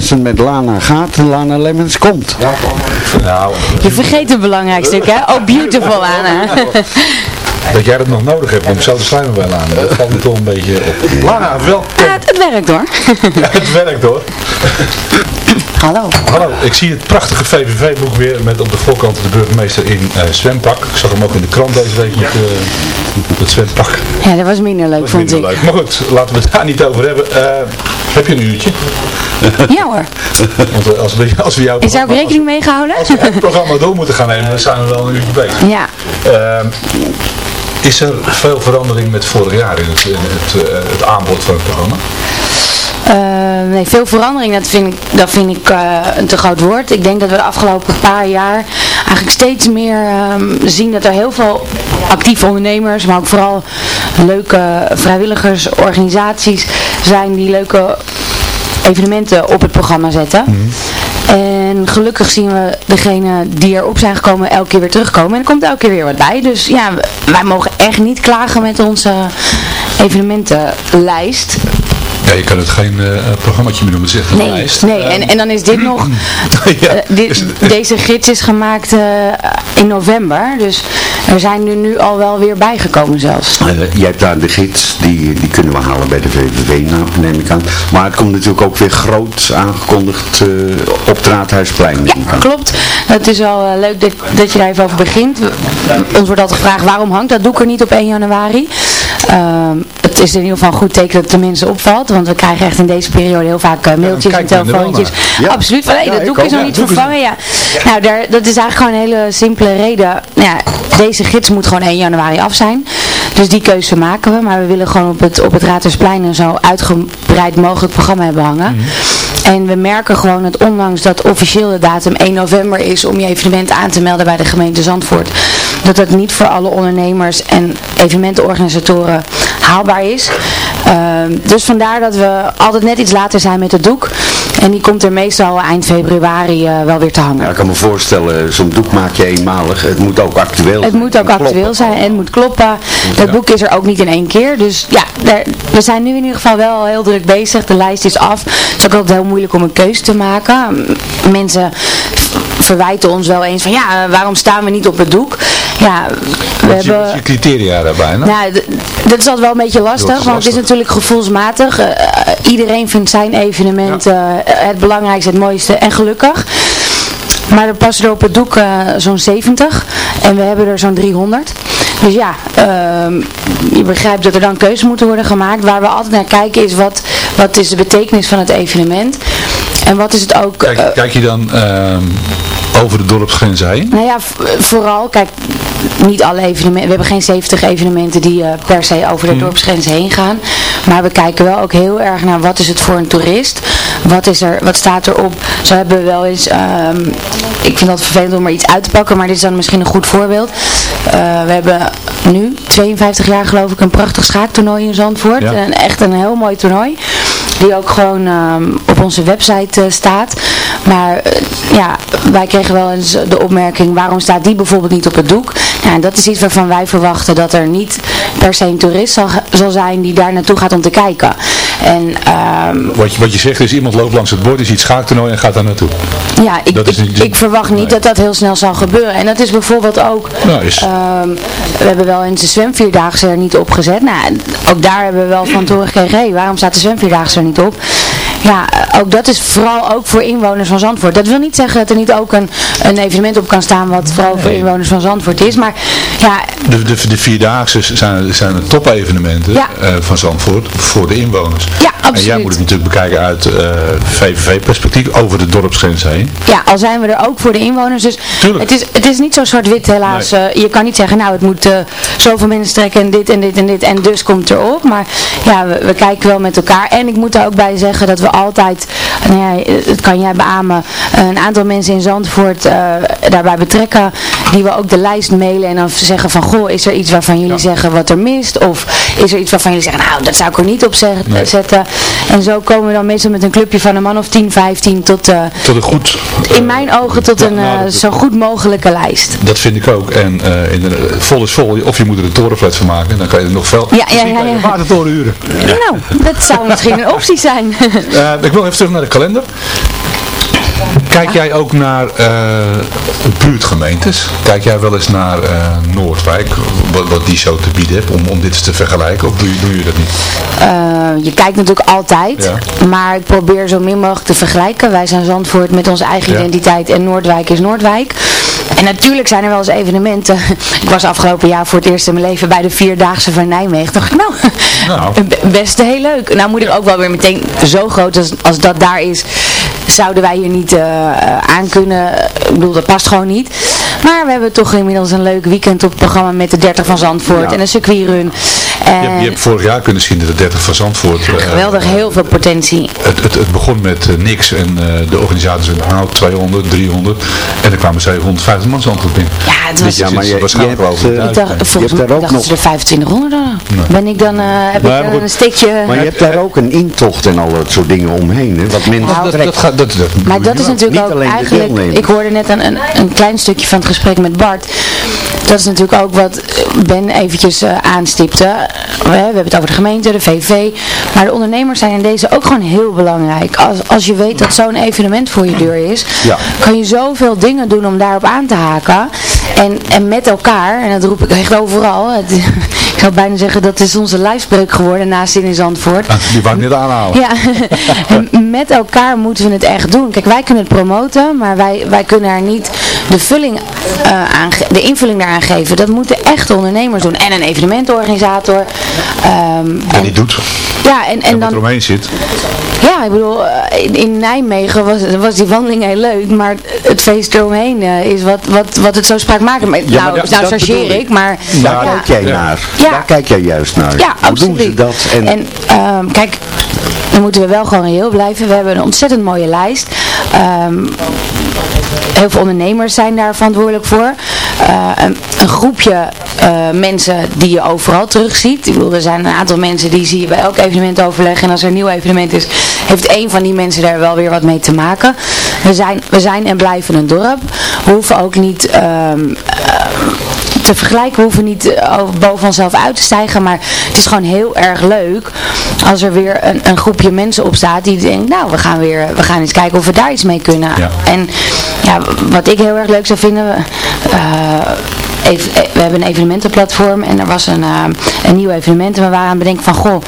Orbison met Lana gaat, Lana Lemmens komt. Je vergeet het belangrijkste stuk, hè? Oh, beautiful, Anna. dat jij dat nog nodig hebt om zo te slijmen bij Lana, dat valt me toch een beetje op. Lana, wel. Ja, het, het werkt hoor. Ja, het werkt hoor. Hallo. Hallo, ik zie het prachtige VVV-boek weer met op de voorkant de burgemeester in eh, zwempak. Ik zag hem ook in de krant deze week met, eh, met het zwempak. Ja, dat was minder leuk, Dat is vond minder ik. leuk. Maar goed, laten we het daar niet over hebben. Eh, heb je een uurtje? Ja hoor. Want eh, als we, als we jou Is daar ook rekening mee gehouden? als we het programma door moeten gaan nemen, dan zijn we wel een uurtje bezig. Ja. Ehm, is er veel verandering met vorig jaar in het, in het, eh, het aanbod van het programma? Eh, nee, veel verandering, dat vind ik, dat vind ik eh, een te groot woord. Ik denk dat we de afgelopen paar jaar eigenlijk steeds meer ehm, zien dat er heel veel actieve ondernemers, maar ook vooral leuke vrijwilligersorganisaties zijn die leuke evenementen op het programma zetten. En gelukkig zien we degene die erop zijn gekomen elke keer weer terugkomen. En er komt elke keer weer wat bij. Dus ja, wij mogen echt niet klagen met onze evenementenlijst. Ja, je kan het geen uh, programmaatje meer noemen, een Nee, lijst. nee. En, en dan is dit nog, eh, dit- deze gids is gemaakt eh, in november, dus er zijn er nu al wel weer bijgekomen zelfs. Eh, je hebt daar de gids, die, die kunnen we halen bij de VVV, nou, neem ik aan. Maar het komt natuurlijk ook weer groot aangekondigd eh, op het Raadhuisplein. aan. Klopt, het is wel eh, leuk dat, dat je daar even over begint. Ons wordt altijd gevraagd waarom hangt dat doek er niet op 1 januari. Ehm, het is in ieder geval een goed teken dat het de mensen opvalt, want we krijgen echt in deze periode heel vaak eh, mailtjes en telefoontjes. Ja. Absoluut, van hey, Ja, dat ik doek is nog niet vervangen. Ja. Nou, daar, dat is eigenlijk gewoon een hele simpele reden. Nou ja, deze gids moet gewoon 1 januari af zijn. Dus die keuze maken we, maar we willen gewoon op het, op het Raadhuisplein een zo uitgebreid mogelijk programma hebben hangen. En we merken gewoon dat ondanks dat officieel de datum 1 november is om je evenement aan te melden bij de gemeente Zandvoort, dat dat niet voor alle ondernemers en evenementenorganisatoren haalbaar is. Ehm, dus vandaar dat we altijd net iets later zijn met het doek. En die komt er meestal eind februari eh, wel weer te hangen. Ja, ik kan me voorstellen, zo'n doek maak je eenmalig. Het moet ook actueel Het zijn. moet ook kloppen. actueel zijn en het moet kloppen. Dat boek is er ook niet in één keer. Dus ja, daar, we zijn nu in ieder geval wel heel druk bezig. De lijst is af. Het is ook altijd heel moeilijk om een keuze te maken. Mensen verwijten ons wel eens van ja, waarom staan we niet op het doek? Ja, we Wat je, hebben... je criteria daarbij? Nou? Nou, dat is altijd wel een beetje lastig, want het is natuurlijk gevoelsmatig. Eh, eh, iedereen vindt zijn evenement eh, het belangrijkste, het mooiste en gelukkig. Maar er passen er op het doek eh, zo'n 70 en we hebben er zo'n 300. Dus ja, ehm, je begrijpt dat er dan keuzes moeten worden gemaakt. Waar we altijd naar kijken is wat, wat is de betekenis van het evenement. En wat is het ook... Kijk, eh, kijk je dan ehm, over de dorpsgrens heen? nou ja, vooral, kijk, niet alle evenementen, we hebben geen 70 evenementen die eh, per se over de dorpsgrens heen gaan. Maar we kijken wel ook heel erg naar wat is het voor een toerist. Wat, is er, wat staat erop? Zo hebben we wel eens, ehm, ik vind dat vervelend om er iets uit te pakken, maar dit is dan misschien een goed voorbeeld. Eh, we hebben nu, 52 jaar geloof ik, een prachtig schaaktoernooi in Zandvoort. Ja. En echt een heel mooi toernooi. Die ook gewoon ehm, op onze website eh, staat. Maar eh, ja, wij kregen wel eens de opmerking, waarom staat die bijvoorbeeld niet op het doek? Ja, en dat is iets waarvan wij verwachten dat er niet per se een toerist zal, zal zijn die daar naartoe gaat om te kijken. En ehm, Wat je, wat je zegt is, iemand loopt langs het bord, is iets schaaktoernooi en gaat daar naartoe. ja, ik, ik, niet- ik verwacht niet dat dat heel snel zal gebeuren. En dat is bijvoorbeeld ook, Nou, ehm, we hebben wel eens de zwemvierdaagse er niet op gezet. Nou, ook daar hebben we wel van te horen gekregen, hé, waarom staat de zwemvierdaagse er niet op? Ja, ook dat is vooral ook voor inwoners van Zandvoort. Dat wil niet zeggen dat er niet ook een, een evenement op kan staan wat vooral voor inwoners van Zandvoort is. Maar ja, De, de, de Vierdaagse zijn, zijn de top-evenementen Ja. eh, van Zandvoort voor de inwoners. Ja, En jij absoluut. moet het natuurlijk bekijken uit eh, VVV-perspectief over de dorpsgrens heen. Ja, al zijn we er ook voor de inwoners. Dus het is, het is niet zo zwart-wit helaas. Eh, je kan niet zeggen, nou het moet zoveel mensen trekken en dit en dit en dit en dus komt erop. Maar ja, we, we kijken wel met elkaar. En ik moet er ook bij zeggen dat we altijd, nou ja, het kan jij beamen, een aantal mensen in Zandvoort eh, daarbij betrekken. Die we ook de lijst mailen en dan zeggen van, goh, is er iets waarvan jullie zeggen wat er mist? Of is er iets waarvan jullie zeggen, nou dat zou ik er niet op Nee. zetten. En zo komen we dan meestal met een clubje van een man of 10, 15 tot... eh, Tot een goed... in mijn ogen tot een nou, eh, dat- zo goed mogelijke lijst. Dat vind ik ook. En eh, in de, vol is vol. Of je moet er een torenflat van maken. En dan kan je er nog veel... Ja, ja, ja, ja. huren. Nou, dat zou misschien een optie zijn. Eh, ik wil even terug naar de kalender. Kijk jij ook naar eh, buurtgemeentes? Kijk jij wel eens naar eh, Noordwijk, wat, wat die zo te bieden heeft, om, om dit te vergelijken? Of doe je, doe je dat niet? Je kijkt natuurlijk altijd, maar ik probeer zo min mogelijk te vergelijken. Wij zijn Zandvoort met onze eigen Ja. identiteit en Noordwijk is Noordwijk. En natuurlijk zijn er wel eens evenementen. Ik was afgelopen jaar voor het eerst in mijn leven bij de Vierdaagse van Nijmegen. Dacht ik, nou, b- best heel leuk. Nou moet ik ook wel weer meteen, zo groot als, als dat daar is, zouden wij hier niet eh, aan kunnen. Ik bedoel, dat past gewoon niet. Maar we hebben toch inmiddels een leuk weekend op het programma met de 30 van Zandvoort en een circuitrun. Je, En hebt, je hebt vorig jaar kunnen zien dat de 30 van Zandvoort... eh, geweldig, heel veel potentie. Het, het, het begon met eh, niks en eh, de organisatie zei, nou 200, 300 en er kwamen 750 man Zandvoort binnen. Ja, het was- Ja, maar je- waarschijnlijk je hebt, wel over eh, Ik dacht, volgens mij dachten ze er 2500 aan. Ben ik dan, eh, heb Maar ik dan goed, een steekje... Maar je hebt daar ook een intocht en al dat soort dingen omheen. Hè? Wat mensen Nou, dat, gaat, dat, dat Maar dat is wel. natuurlijk Niet ook alleen de eigenlijk, ik hoorde net een, een, een klein stukje van het gesprek met Bart. Dat is natuurlijk ook wat Ben eventjes eh, aanstipte. We, we hebben het over de gemeente, de VV. Maar de ondernemers zijn in deze ook gewoon heel belangrijk. Als, als je weet dat zo'n evenement voor je deur is, Ja. kan je zoveel dingen doen om daarop aan te haken. En, en met elkaar, en dat roep ik echt overal. Het, ik zou bijna zeggen dat is onze lijfspreuk geworden naast in Zandvoort. Die wou ik net aanhalen. Ja, met elkaar moeten we het echt doen. Kijk, wij kunnen het promoten, maar wij, wij kunnen er niet de, vulling, eh, aan de invulling daaraan geven. Dat moeten echte ondernemers doen. En een evenementorganisator. Ehm, En die doet. ja, en, en En dan, eromheen zit. ja, ik bedoel, eh, in, in Nijmegen was, was die wandeling heel leuk, maar het feest eromheen eh, is wat, wat, wat het zo spraakmakend maakt. Ja, nou, maar dat- nou dat chargeer ik, ik. maar... Daar ja. kijk jij naar. Ja. Daar kijk jij juist naar. Ja, Hoe absoluut. doen ze dat? En, En ehm, kijk, dan moeten we wel gewoon reëel blijven. We hebben een ontzettend mooie lijst. Ehm, heel veel ondernemers zijn daar verantwoordelijk voor. Eh, een, een groepje eh, mensen die je overal terugziet. Ik bedoel, er zijn een aantal mensen die zie je bij elk evenement overleggen. En als er een nieuw evenement is, heeft één van die mensen daar wel weer wat mee te maken. We zijn, we zijn en blijven een dorp. We hoeven ook niet... ehm, te vergelijken. Hoeven niet eh, boven onszelf uit te stijgen. Maar het is gewoon heel erg leuk als er weer een, een groepje mensen op staat die denkt, nou we gaan weer, we gaan eens kijken of we daar iets mee kunnen. Ja. En ja, wat ik heel erg leuk zou vinden, eh, even, eh, we hebben een evenementenplatform en er was een, een nieuw evenement en we waren aan het bedenken van, goh,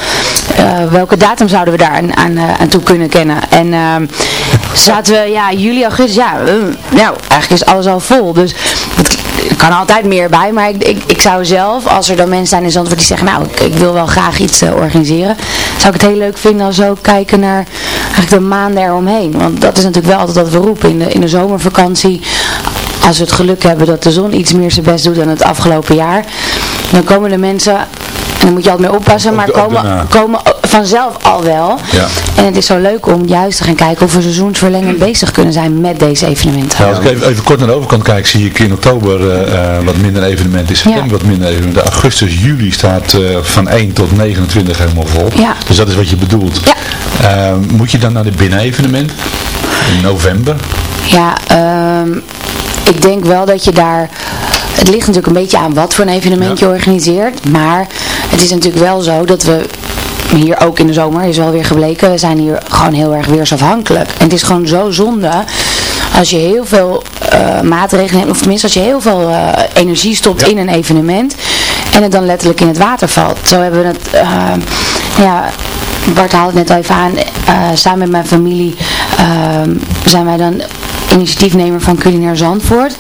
welke datum zouden we daar aan, aan, aan toe kunnen kennen? En zaten we, ja, juli, augustus, ja, nou, eigenlijk is alles al vol. Dus het er kan altijd meer bij, maar ik, ik, ik zou zelf, als er dan mensen zijn in Zandvoort die zeggen, nou, ik, ik wil wel graag iets eh, organiseren, zou ik het heel leuk vinden als we ook kijken naar eigenlijk de maanden eromheen. Want dat is natuurlijk wel altijd wat we roepen in de, in de zomervakantie. Als we het geluk hebben dat de zon iets meer zijn best doet dan het afgelopen jaar, dan komen de mensen, en dan moet je altijd mee oppassen, maar Ook- komen, daarna. komen vanzelf al wel. Ja. En het is zo leuk om juist te gaan kijken of we seizoensverlengend bezig kunnen zijn met deze evenementen. Nou, als ik even, even kort naar de overkant kijk, zie ik in oktober eh, eh, wat minder evenement is. September wat minder evenement. De augustus, juli staat eh, van 1 tot 29 helemaal vol. Ja. Dus dat is wat je bedoelt. Eh, moet je dan naar de binnenevenement? In november? Ja, ehm, ik denk wel dat je daar... Het ligt natuurlijk een beetje aan wat voor een evenement je organiseert. Maar het is natuurlijk wel zo dat we hier ook in de zomer, is wel weer gebleken, we zijn hier gewoon heel erg weersafhankelijk. En het is gewoon zo zonde als je heel veel eh, maatregelen neemt, of tenminste als je heel veel eh, energie stopt in een evenement en het dan letterlijk in het water valt. Zo hebben we het, eh, ja, Bart haalde het net al even aan, samen met mijn familie zijn wij dan initiatiefnemer van Culinair Zandvoort.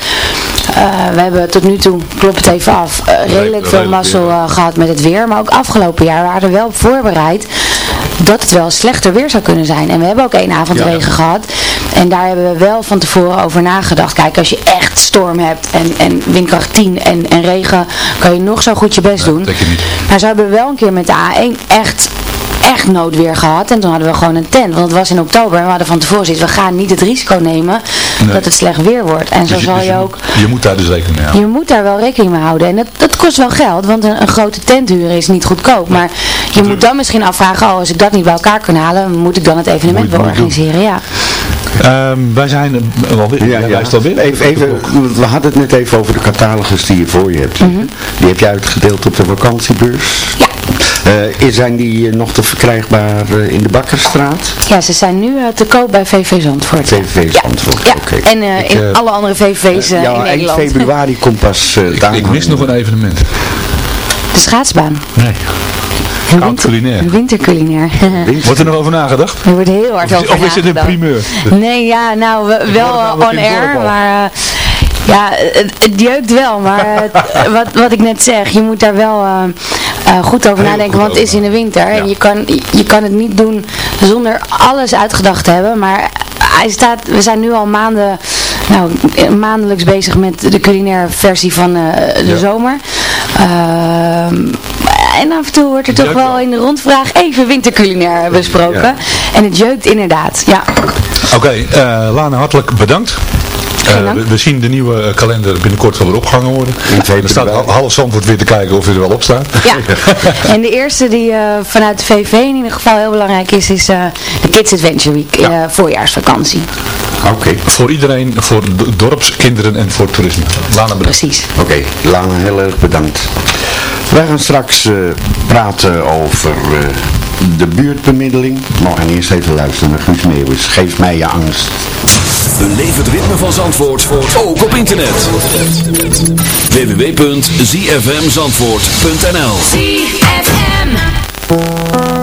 Eh, we hebben tot nu toe, klopt het even af, eh, redelijk veel mazzel eh, gehad met het weer. Maar ook afgelopen jaar waren we wel voorbereid dat het wel slechter weer zou kunnen zijn. En we hebben ook één avond Ja. regen gehad. En daar hebben we wel van tevoren over nagedacht. Kijk, als je echt storm hebt en, en windkracht 10 en, en regen, kan je nog zo goed je best doen. denk je niet. Maar zo hebben we wel een keer met de A1 echt echt noodweer gehad. En toen hadden we gewoon een tent. Want het was in oktober. En we hadden van tevoren zoiets. We gaan niet het risico nemen Nee. dat het slecht weer wordt. En zo Dus zal dus je ook... Je moet daar dus rekening mee houden. Je moet daar wel rekening mee houden. En dat, dat kost wel geld, want een, een grote tent huren is niet goedkoop. Maar je moet dan misschien afvragen, oh, als ik dat niet bij elkaar kan halen, moet ik dan het evenement wel organiseren. Ja. Ehm, wij zijn wel weer. Ja, Ja, ja. Alweer. Even, even, we hadden het net even over de catalogus die je voor je hebt. zitten. Die heb je uitgedeeld op de vakantiebeurs. Ja. Eh, zijn die eh, nog te verkrijgbaar eh, in de Bakkerstraat? Ja, ze zijn nu te koop bij VV Zandvoort. VVV Zandvoort, Ja, oké. en eh, in alle andere VV's ja, in eind Nederland. februari komt pas eh daar. Ik mis nog een evenement. De schaatsbaan. Nee. Een Koud winter- culinair. Een winterculinair. Wordt er nog over nagedacht? Er wordt heel hard over of is het een nagedacht. primeur? Nee, ja, nou, we- wel hoor het namelijk on in het air, dorp al. maar... eh, ja, het, het jeukt wel, maar het- wat, wat ik net zeg, je moet daar wel eh, eh, goed over Heel nadenken, goed want het is in de winter. En je kan, je kan het niet doen zonder alles uitgedacht te hebben, maar hij staat, we zijn nu al maanden, nou, maandelijks bezig met de culinaire versie van de Ja. zomer. En af en toe wordt er toch wel wel. in de rondvraag even winterculinair besproken. Ja. En het jeukt inderdaad, ja. Oké, eh, Lana, hartelijk bedankt. Eh, we, we zien de nieuwe eh, kalender binnenkort wel weer opgehangen worden. Er staat al- half Zandvoort weer te kijken of hij er wel op staat. Ja, en de eerste die eh, vanuit de VV in ieder geval heel belangrijk is, is eh, de Kids Adventure Week, eh, voorjaarsvakantie. Oké, Voor iedereen, voor dorpskinderen en voor toerisme. Lana, bedankt. Precies. oké. Lana, heel erg bedankt. Wij gaan straks eh, praten over eh, de buurtbemiddeling. Maar we gaan eerst even luisteren naar Guus Meeuwis. Geef mij je angst. Beleef het ritme van Zandvoort, ook op internet. www.zfmzandvoort.nl ZFM.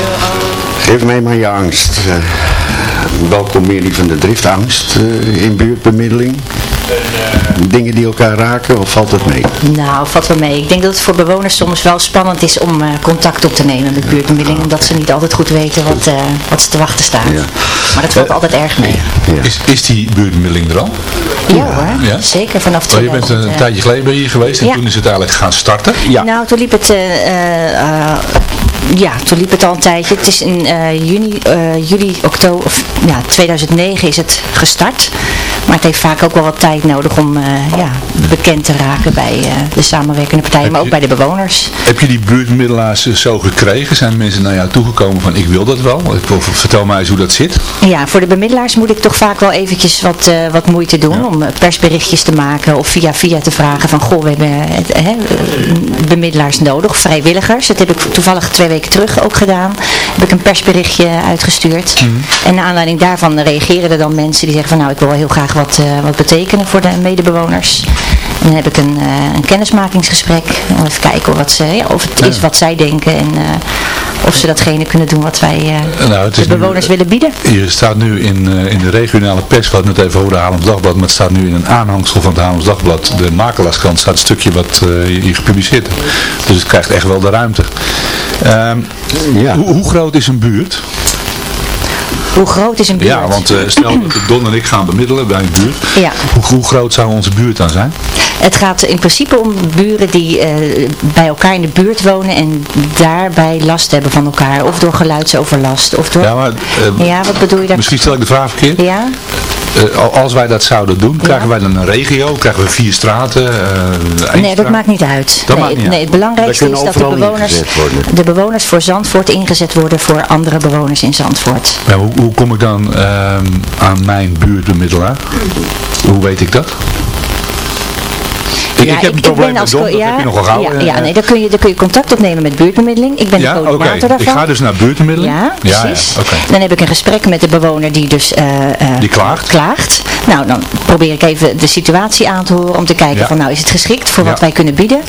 Geef mij maar je angst. Eh, welkom Mary van de Driftangst eh, in buurtbemiddeling. Dingen die elkaar raken of valt het mee? Nou, valt wel mee. Ik denk dat het voor bewoners soms wel spannend is om eh, contact op te nemen met buurtbemiddeling. Omdat ze niet altijd goed weten wat, eh, wat ze te wachten staat. Maar dat valt altijd erg mee. Is, is die buurtbemiddeling er al? Ja hoor, Ja? zeker vanaf Oh, je bent 2000. een tijdje geleden bij hier geweest en ja. toen is het eigenlijk gaan starten. Nou, toen liep het, eh, eh, eh, ja, toen liep het al een tijdje. Het is in eh, juni, eh, juli, oktober, ja, 2009 is het gestart. Maar het heeft vaak ook wel wat tijd nodig om eh, ja, bekend te raken bij eh, de samenwerkende partijen, maar ook bij de bewoners. Heb je die buurtmiddelaars eh, zo gekregen? Zijn mensen naar jou toegekomen van ik wil dat wel? Ik wil, vertel mij eens hoe dat zit. Ja, voor de bemiddelaars moet ik toch vaak wel eventjes wat, wat moeite doen om persberichtjes te maken of via via te vragen van goh, we hebben bemiddelaars nodig, vrijwilligers. Dat heb ik toevallig twee weken terug ook gedaan. Heb ik een persberichtje uitgestuurd. Mhm. En naar aanleiding daarvan reageren er dan mensen die zeggen van nou ik wil heel graag wat, eh, wat betekenen voor de medebewoners. En dan heb ik een, eh, een kennismakingsgesprek. Om even kijken wat ze, ja, of het is wat zij denken en eh, of ze datgene kunnen doen wat wij eh, Nou, de nu- bewoners willen bieden. Je staat nu in, eh, in de regionale pers, we hadden het even over de Haarlems Dagblad, maar het staat nu in een aanhangsel van het Haarlems Dagblad, de makelaarskrant, staat een stukje wat eh, hier gepubliceerd is. Dus het krijgt echt wel de ruimte. Ehm, hoe, hoe groot is een buurt? Hoe groot is een buurt? Ja, want eh, stel dat Don en ik gaan bemiddelen bij een buurt. Ja. Hoe, hoe groot zou onze buurt dan zijn? Het gaat in principe om buren die eh, bij elkaar in de buurt wonen en daarbij last hebben van elkaar. Of door geluidsoverlast. Of door... Ja, maar, eh, Ja, wat bedoel je daar? Misschien stel ik de vraag verkeerd. Ja? Eh, al- als wij dat zouden doen, krijgen wij dan een regio? Krijgen we vier straten? eh, Nee, dat maakt niet uit. Dat nee, maakt niet nee, uit. het belangrijkste Dat is dat de bewoners, de bewoners voor Zandvoort ingezet worden voor andere bewoners in Zandvoort. Ja, hoe, hoe kom ik dan ehm, aan mijn buurtbemiddelaar? Hoe weet ik dat? Ik, Ja, ik heb een probleem met dat ja, heb je nogal gauw. Ja, eh, ja, nee, dan kun, je, dan kun je contact opnemen met buurtbemiddeling. Ik ben Ja, de coördinator daarvan. Ik ga dus naar buurtbemiddeling? Ja, Ja, precies. ja. Dan heb ik een gesprek met de bewoner die dus eh, Die klaagt? klaagt. Nou, dan probeer ik even de situatie aan te horen om te kijken Ja. van nou is het geschikt voor wat Ja. wij kunnen bieden.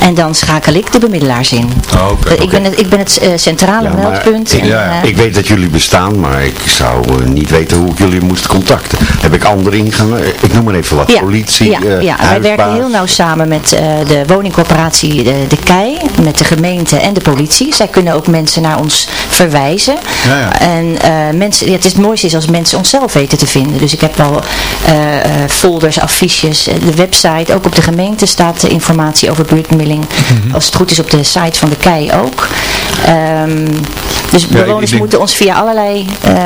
En dan schakel ik de bemiddelaars in. Oh, oké, ik, ben het, ik ben het centrale Ja, meldpunt. ik, en, ik weet dat jullie bestaan, maar ik zou niet weten hoe ik jullie moest contacten. Heb ik andere ingangen? Ik noem maar even wat. Ja, Politie, ja, ja. wij werken heel nauw samen met eh, de woningcorporatie de, de KEI, met de gemeente en de politie. Zij kunnen ook mensen naar ons verwijzen. Ja, ja. En eh, mensen, ja, het, is het mooiste is als mensen onszelf weten te vinden. Dus ik heb wel eh, eh, folders, affiches, eh, de website. Ook op de gemeente staat de informatie over buurtbemiddeling. Mhm. Als het goed is op de site van de KEI ook. Ehm, dus bewoners denk- moeten ons via allerlei ehm,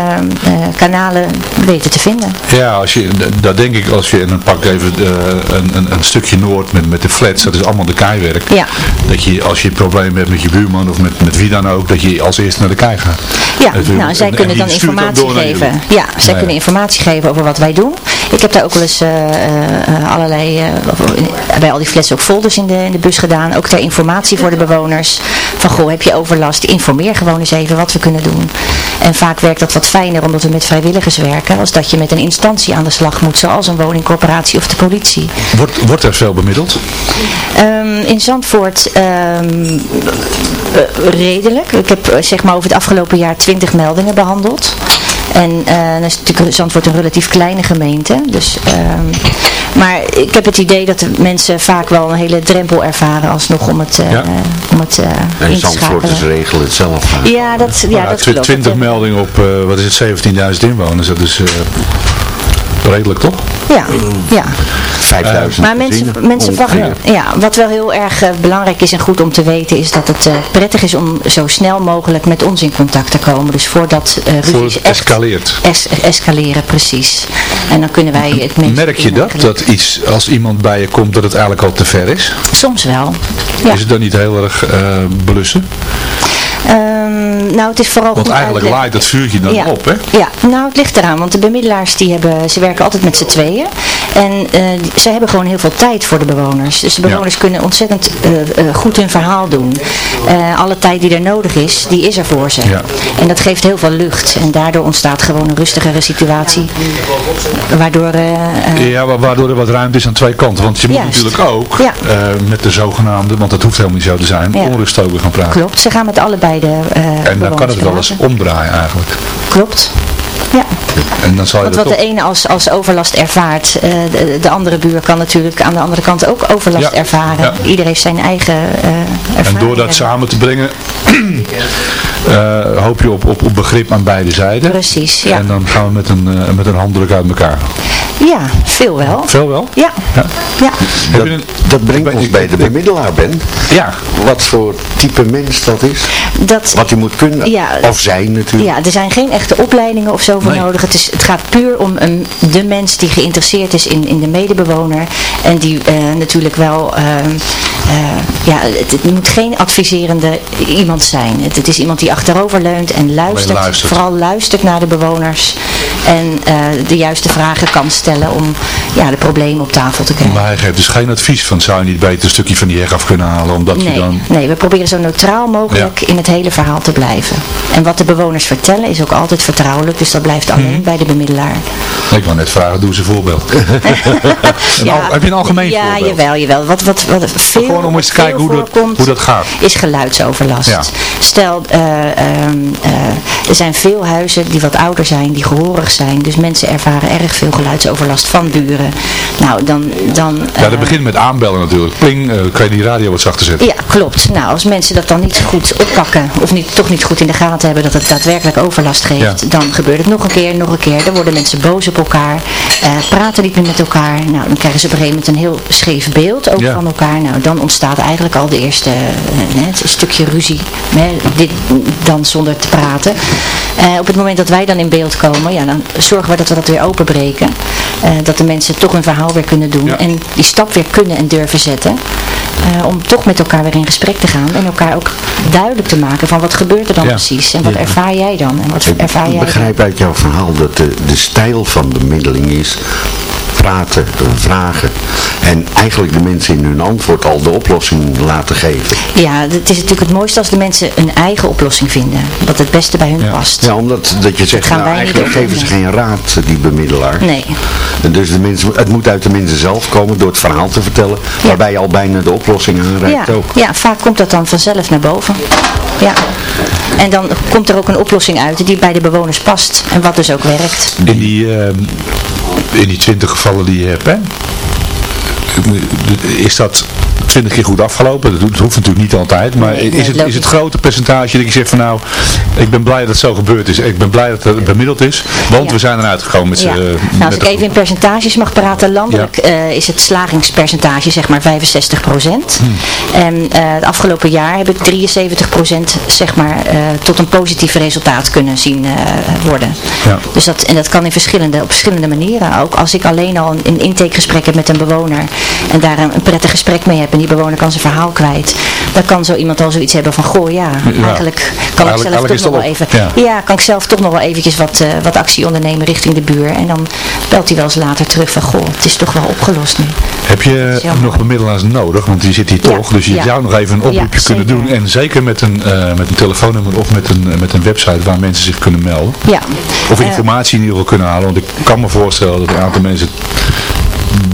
eh, kanalen weten te vinden. Ja, als je, dat denk ik als je, en dan pak ik even eh, een, een, een stukje Noord met, met de flats, dat is allemaal de keiwerk. Ja. Dat je, als je een probleem hebt met je buurman of met, met wie dan ook, dat je als eerste naar de kei gaat. Ja, En- nou, zij en- kunnen en dan informatie geven. Ja, zij kunnen informatie geven over wat wij doen. Ik heb daar ook wel eens eh, eh, eh, allerlei, eh, bij al die flessen ook folders in de, in de bus gedaan. Ook ter informatie voor de bewoners. Van goh, heb je overlast? Informeer gewoon eens even wat we kunnen doen. En vaak werkt dat wat fijner omdat we met vrijwilligers werken. Als dat je met een instantie aan de slag moet, zoals een woningcorporatie of de politie. Wordt, wordt er veel bemiddeld? Ehm, in Zandvoort ehm, eh, redelijk. Ik heb eh, zeg maar over het afgelopen jaar 20 meldingen behandeld. En eh, dan is natuurlijk Zandvoort een relatief kleine gemeente. Dus, ehm, maar ik heb het idee dat de mensen vaak wel een hele drempel ervaren alsnog om het, eh, Ja. om het eh, En in te Zandvoort is regelen het zelf. Ja, dat, ja, Nou, dat tw- geloof ik. 20 meldingen op, eh, wat is het, 17.000 inwoners. Dat is eh, redelijk toch? Ja, ja. 5000 Maar mensen, mensen wachten. Ja, wat wel heel erg eh, belangrijk is en goed om te weten is dat het eh, prettig is om zo snel mogelijk met ons in contact te komen. Dus voordat eh Voor ruzies het escaleert. es- escaleren, precies. En dan kunnen wij het meest Merk je dat? Dat iets, als iemand bij je komt, dat het eigenlijk al te ver is? Soms wel. Ja. Is het dan niet heel erg eh, Ehm, nou, het is vooral Want eigenlijk uitleggen. laait dat vuurtje dan ja. op, hè? Ja, nou het ligt eraan, want de bemiddelaars die hebben, ze werken altijd met z'n tweeën. En eh, zij hebben gewoon heel veel tijd voor de bewoners. Dus de bewoners kunnen ontzettend eh, eh, goed hun verhaal doen. Alle tijd die er nodig is, die is er voor ze. Ja. En dat geeft heel veel lucht. En daardoor ontstaat gewoon een rustigere situatie. Waardoor... Ja, wa- waardoor er wat ruimte is aan twee kanten. Want je moet Juist. natuurlijk ook met de zogenaamde, want dat hoeft helemaal niet zo te zijn, onrust over gaan praten. klopt, ze gaan met allebei de En dan kan het wel eens omdraaien eigenlijk. Klopt. Ja. En dan zal je Want wat de ene als, als overlast ervaart, eh, de, de andere buur kan natuurlijk aan de andere kant ook overlast Ja, ervaren. ja. Ieder heeft zijn eigen eh En ervaring. door dat samen te brengen, eh, hoop je op, op, op begrip aan beide zijden. Precies, ja. En dan gaan we met een, eh, met een handdruk uit elkaar. Ja, veel wel. Veel wel? Ja. Ja. ja. Dat, dat brengt ons bij de bemiddelaar, Ben. Ja. Wat voor type mens dat is. Dat, Wat hij moet kunnen. Ja. Of zijn natuurlijk. Ja, er zijn geen echte opleidingen of zo voor Nee. nodig. Het, is, het gaat puur om een, de mens die geïnteresseerd is in, in de medebewoner. En die eh, natuurlijk wel... ehm, eh, ja, het, het moet geen adviserende iemand zijn. Het, het is iemand die achterover leunt en luistert. luistert. Vooral luistert naar de bewoners. En eh, de juiste vragen kan stellen om ja, de problemen op tafel te krijgen. Maar hij geeft dus geen advies van zou je niet beter een stukje van die heg af kunnen halen omdat je Nee, dan... nee, we proberen zo neutraal mogelijk in het hele verhaal te blijven. En wat de bewoners vertellen is ook altijd vertrouwelijk, dus dat blijft alleen Mhm. bij de bemiddelaar. Ik wou net vragen, doe ze een voorbeeld. Al- heb je een algemeen ja, voorbeeld? jawel, jawel. Wat, wat, wat veel, Gewoon om eens te kijken hoe dat, hoe dat gaat. is geluidsoverlast. Ja. Stel, eh, ehm, eh, er zijn veel huizen die wat ouder zijn, die gehorig zijn. Dus mensen ervaren erg veel geluidsoverlast van buren. Nou, dan... dan Ja, eh, dat begint met aanbellen natuurlijk. Pling, eh, kan je die radio wat zachter zetten. ja, klopt. Nou, als mensen dat dan niet goed oppakken of niet, toch niet goed in de gaten hebben dat het daadwerkelijk overlast geeft, Ja. dan gebeurt het nog een keer, nog een keer. Dan worden mensen boos op elkaar, eh, praten niet meer met elkaar. Nou, dan krijgen ze op een gegeven moment een heel scheef beeld ook Ja. van elkaar. Nou, dan ontstaat eigenlijk al de eerste eh, een stukje ruzie. Hè, dit dan zonder te praten. Eh, op het moment dat wij dan in beeld komen, ja, dan zorgen we dat we dat weer openbreken. Eh, dat de mensen toch hun verhaal weer kunnen doen en die stap weer kunnen en durven zetten. Eh, om toch met elkaar weer in gesprek te gaan en elkaar ook duidelijk te maken van wat gebeurt er dan Ja. precies en wat Ja. ervaar jij dan en wat ervaar Ik jij dan? begrijp uit jouw verhaal dat de, de stijl van bemiddeling is praten, vragen en eigenlijk de mensen in hun antwoord al de oplossing laten geven. Ja, het is natuurlijk het mooiste als de mensen een eigen oplossing vinden, wat het beste bij hun past. Ja, omdat dat je zegt, gaan nou, eigenlijk geven ze geen raad, die bemiddelaar. Nee. Dus de mensen, het moet uit de mensen zelf komen door het verhaal te vertellen, waarbij je al bijna de oplossing aanreikt Ja, ook. ja, vaak komt dat dan vanzelf naar boven. Ja. En dan komt er ook een oplossing uit die bij de bewoners past en wat dus ook werkt. In die, ehm, in die 20 gevallen die je hebt, hè? Is dat 20 keer goed afgelopen? Dat hoeft- natuurlijk niet altijd. Maar is, het, is het grote percentage dat je zegt van nou, ik ben blij dat het zo gebeurd is. Ik ben blij dat het bemiddeld is. Want Ja. we zijn eruit gekomen met. Ja. eh, Nou, als ik even in percentages mag praten, landelijk eh, is het slagingspercentage zeg maar 65 procent. Hmm. En eh, het afgelopen jaar heb ik 73 procent zeg maar tot een positief resultaat kunnen zien worden. Ja. Dus dat, en dat kan in verschillende, op verschillende manieren. Ook als ik alleen al een, een intakegesprek heb met een bewoner en daar een, een prettig gesprek mee heb en die bewoner kan zijn verhaal kwijt, dan kan zo iemand al zoiets hebben van, goh ja, Ja. eigenlijk kan Eigenlijk- ik zelf toch nog wel even, ja. kan ik zelf toch nog wel eventjes wat, eh, wat actie ondernemen richting de buur. En dan belt hij wel eens later terug van, goh, het is toch wel opgelost nu. Heb je nog bemiddelaars nodig? Want die zit hier toch. Dus je zou nog even een oproepje kunnen doen. En zeker met een, eh, met een telefoonnummer of met een, met een website waar mensen zich kunnen melden. Ja. Of Eh, informatie in ieder geval kunnen halen. Want ik kan me voorstellen dat een aantal mensen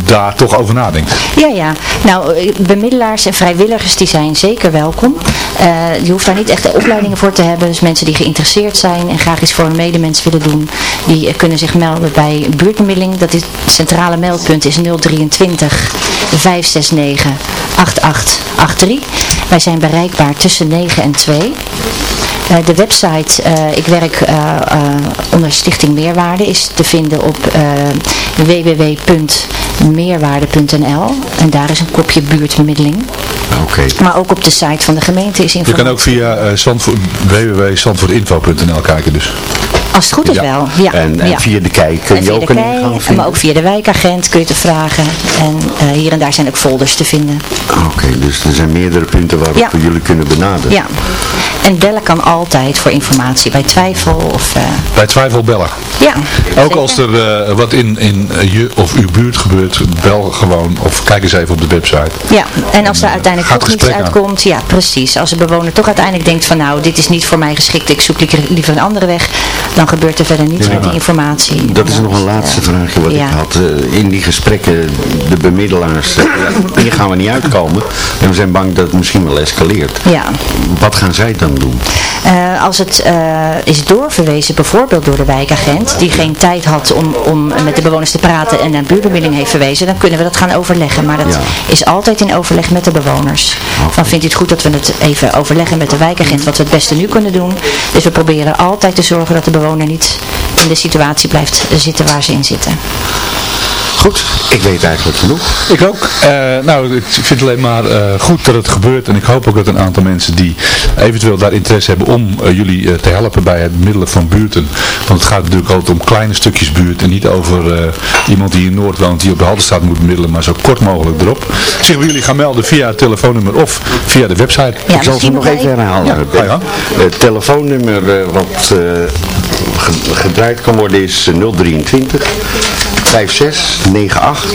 daar toch over nadenkt. Ja, ja. Nou, eh, bemiddelaars en vrijwilligers die zijn zeker welkom. Eh, je hoeft daar niet echt opleidingen voor te hebben. Dus mensen die geïnteresseerd zijn en graag iets voor een medemens willen doen, die eh, kunnen zich melden bij buurtbemiddeling. Dat is, het centrale meldpunt is 023 569 8883. Wij zijn bereikbaar tussen 9 en 2. Eh, de website, eh, ik werk eh, onder Stichting Meerwaarde, is te vinden op www.meerwaarde.nl en daar is een kopje buurtbemiddeling. Oké. Maar ook op de site van de gemeente is Je informatie. kan ook via www.zandvoortinfo.nl kijken dus. Als het goed is Ja. wel, ja. En, en ja. via de kijk kun En je ook een kei, maar ook via de wijkagent kun je te vragen. En hier en daar zijn ook folders te vinden. Oké, dus er zijn meerdere punten waarop Ja. we jullie kunnen benaderen. Ja. En bellen kan altijd voor informatie bij twijfel of... eh, Bij twijfel bellen. ja. Ook zeker. als er eh, wat in, in eh, je of uw buurt gebeurt, bel gewoon of kijk eens even op de website. Ja, en als er uiteindelijk toch niets aan. uitkomt, ja precies. Als de bewoner toch uiteindelijk denkt van nou, dit is niet voor mij geschikt, ik zoek liever- een andere weg, dan gebeurt er verder niets Ja. met die informatie. Dat is nog een laatste eh, vraagje wat ja. ik had. Eh, in die gesprekken, de bemiddelaars, hier gaan we niet uitkomen. En we zijn bang dat het misschien wel escaleert. Ja. Wat gaan zij dan doen? Eh, als het eh, is doorverwezen, bijvoorbeeld door de wijkagent, die geen tijd had om, om met de bewoners te praten en naar buurtbemiddeling heeft verwezen, dan kunnen we dat gaan overleggen. Maar dat Ja. is altijd in overleg met de bewoners. Van vindt u het goed dat we het even overleggen met de wijkagent wat we het beste nu kunnen doen. Dus we proberen altijd te zorgen dat de bewoner niet in de situatie blijft zitten waar ze in zitten. Goed, ik weet eigenlijk genoeg. Ik ook. Eh, nou, ik vind het alleen maar eh, goed dat het gebeurt. En ik hoop ook dat een aantal mensen die eventueel daar interesse hebben om eh, jullie eh, te helpen bij het middelen van buurten. Want het gaat natuurlijk altijd om kleine stukjes buurt. En niet over eh, iemand die in Noord woont die op de Haldenstraat moet bemiddelen. Maar zo kort mogelijk erop. Zich bij jullie gaan melden via het telefoonnummer of via de website. ik zal ze nog even herhalen. Ja, gang. Het telefoonnummer wat eh, ge- gedraaid kan worden is eh, 023 56 98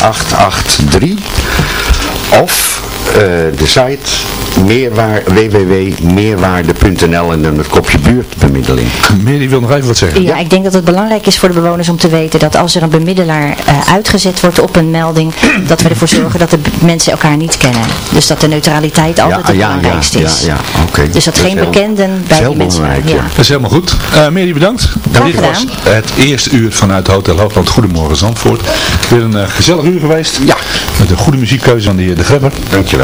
883 of de site meerwaar, www.meerwaarde.nl en dan het kopje buurtbemiddeling. Mary wil nog even wat zeggen. Ja, ik denk dat het belangrijk is voor de bewoners om te weten dat als er een bemiddelaar eh, uitgezet wordt op een melding, dat we ervoor zorgen dat de mensen elkaar niet kennen. Dus dat de neutraliteit altijd het belangrijkste ja, is. ja, oké. Dus dat geen heel- bekenden bij die mensen ja. ja. Dat is helemaal goed. Uh, Mary, bedankt. Graag Dit was het eerste uur vanuit Hotel Hoogland. Goedemorgen Zandvoort. Weer een eh, gezellig uur geweest. Ja. Met een goede muziekkeuze van de heer De Grebber. Dankjewel.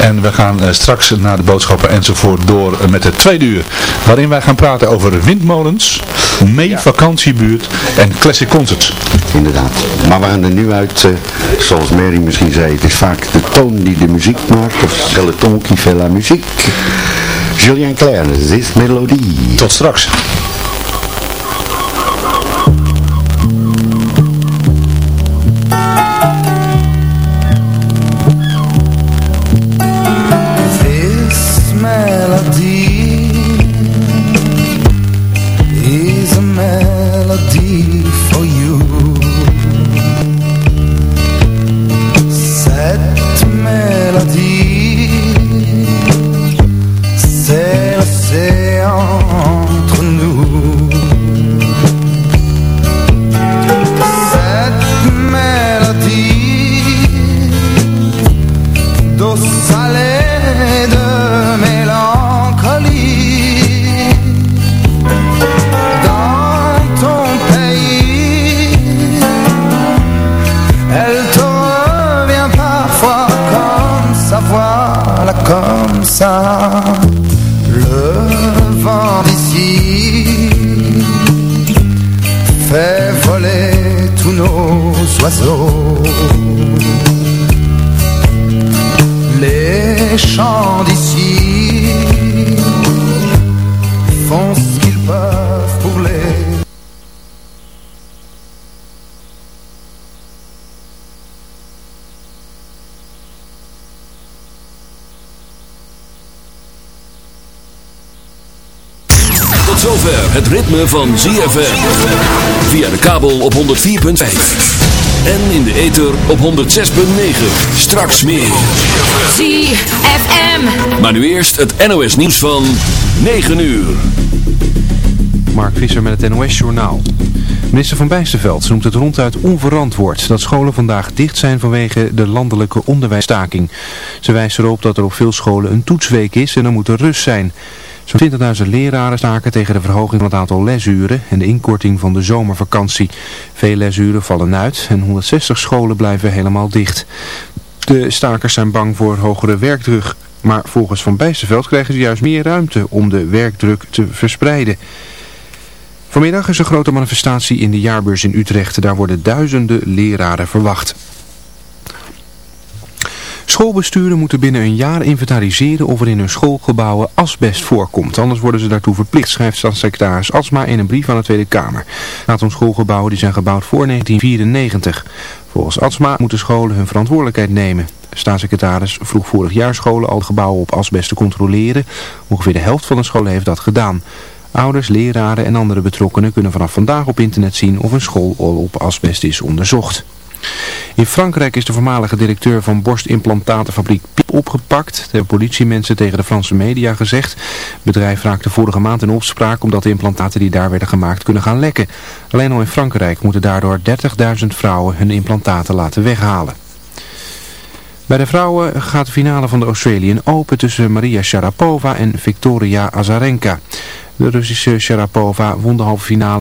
En we gaan eh, straks na de boodschappen enzovoort door eh, met het tweede uur. Waarin wij gaan praten over windmolens, mee vakantiebuurt en classic concerts. Inderdaad. Maar we gaan er nu uit, eh, zoals Mary misschien zei, het is vaak de toon die de muziek maakt, of le ton qui fait la musique. Julien Clerc, This Melodie. Tot straks. Tot zover het ritme van ZFM. Via de kabel op 104.5. En in de ether op 106.9. Straks meer. ZFM. Maar nu eerst het NOS nieuws van 9 uur. Mark Visser met het NOS-journaal. Minister van Bijsterveld noemt het ronduit onverantwoord dat scholen vandaag dicht zijn vanwege de landelijke onderwijsstaking. Ze wijst erop dat er op veel scholen een toetsweek is en er moet er rust zijn. Zo'n 20.000 leraren staken tegen de verhoging van het aantal lesuren en de inkorting van de zomervakantie. Veel lesuren vallen uit en 160 scholen blijven helemaal dicht. De stakers zijn bang voor hogere werkdruk. Maar volgens Van Bijsterveld krijgen ze juist meer ruimte om de werkdruk te verspreiden. Vanmiddag is een grote manifestatie in de jaarbeurs in Utrecht. Daar worden duizenden leraren verwacht. Schoolbesturen moeten binnen een jaar inventariseren of er in hun schoolgebouwen asbest voorkomt. Anders worden ze daartoe verplicht, schrijft staatssecretaris Asma in een brief aan de Tweede Kamer. Het om schoolgebouwen die zijn gebouwd voor 1994. Volgens Asma moeten scholen hun verantwoordelijkheid nemen. Staatssecretaris vroeg vorig jaar scholen al gebouwen op asbest te controleren. Ongeveer de helft van de scholen heeft dat gedaan. Ouders, leraren en andere betrokkenen kunnen vanaf vandaag op internet zien of een school al op asbest is onderzocht. In Frankrijk is de voormalige directeur van borstimplantatenfabriek Piep opgepakt. Hebben politiemensen tegen de Franse media gezegd. Het bedrijf raakte vorige maand in opspraak omdat de implantaten die daar werden gemaakt kunnen gaan lekken. Alleen al in Frankrijk moeten daardoor 30.000 vrouwen hun implantaten laten weghalen. Bij de vrouwen gaat de finale van de Australian Open tussen Maria Sharapova en Victoria Azarenka. De Russische Sharapova won de halve finale.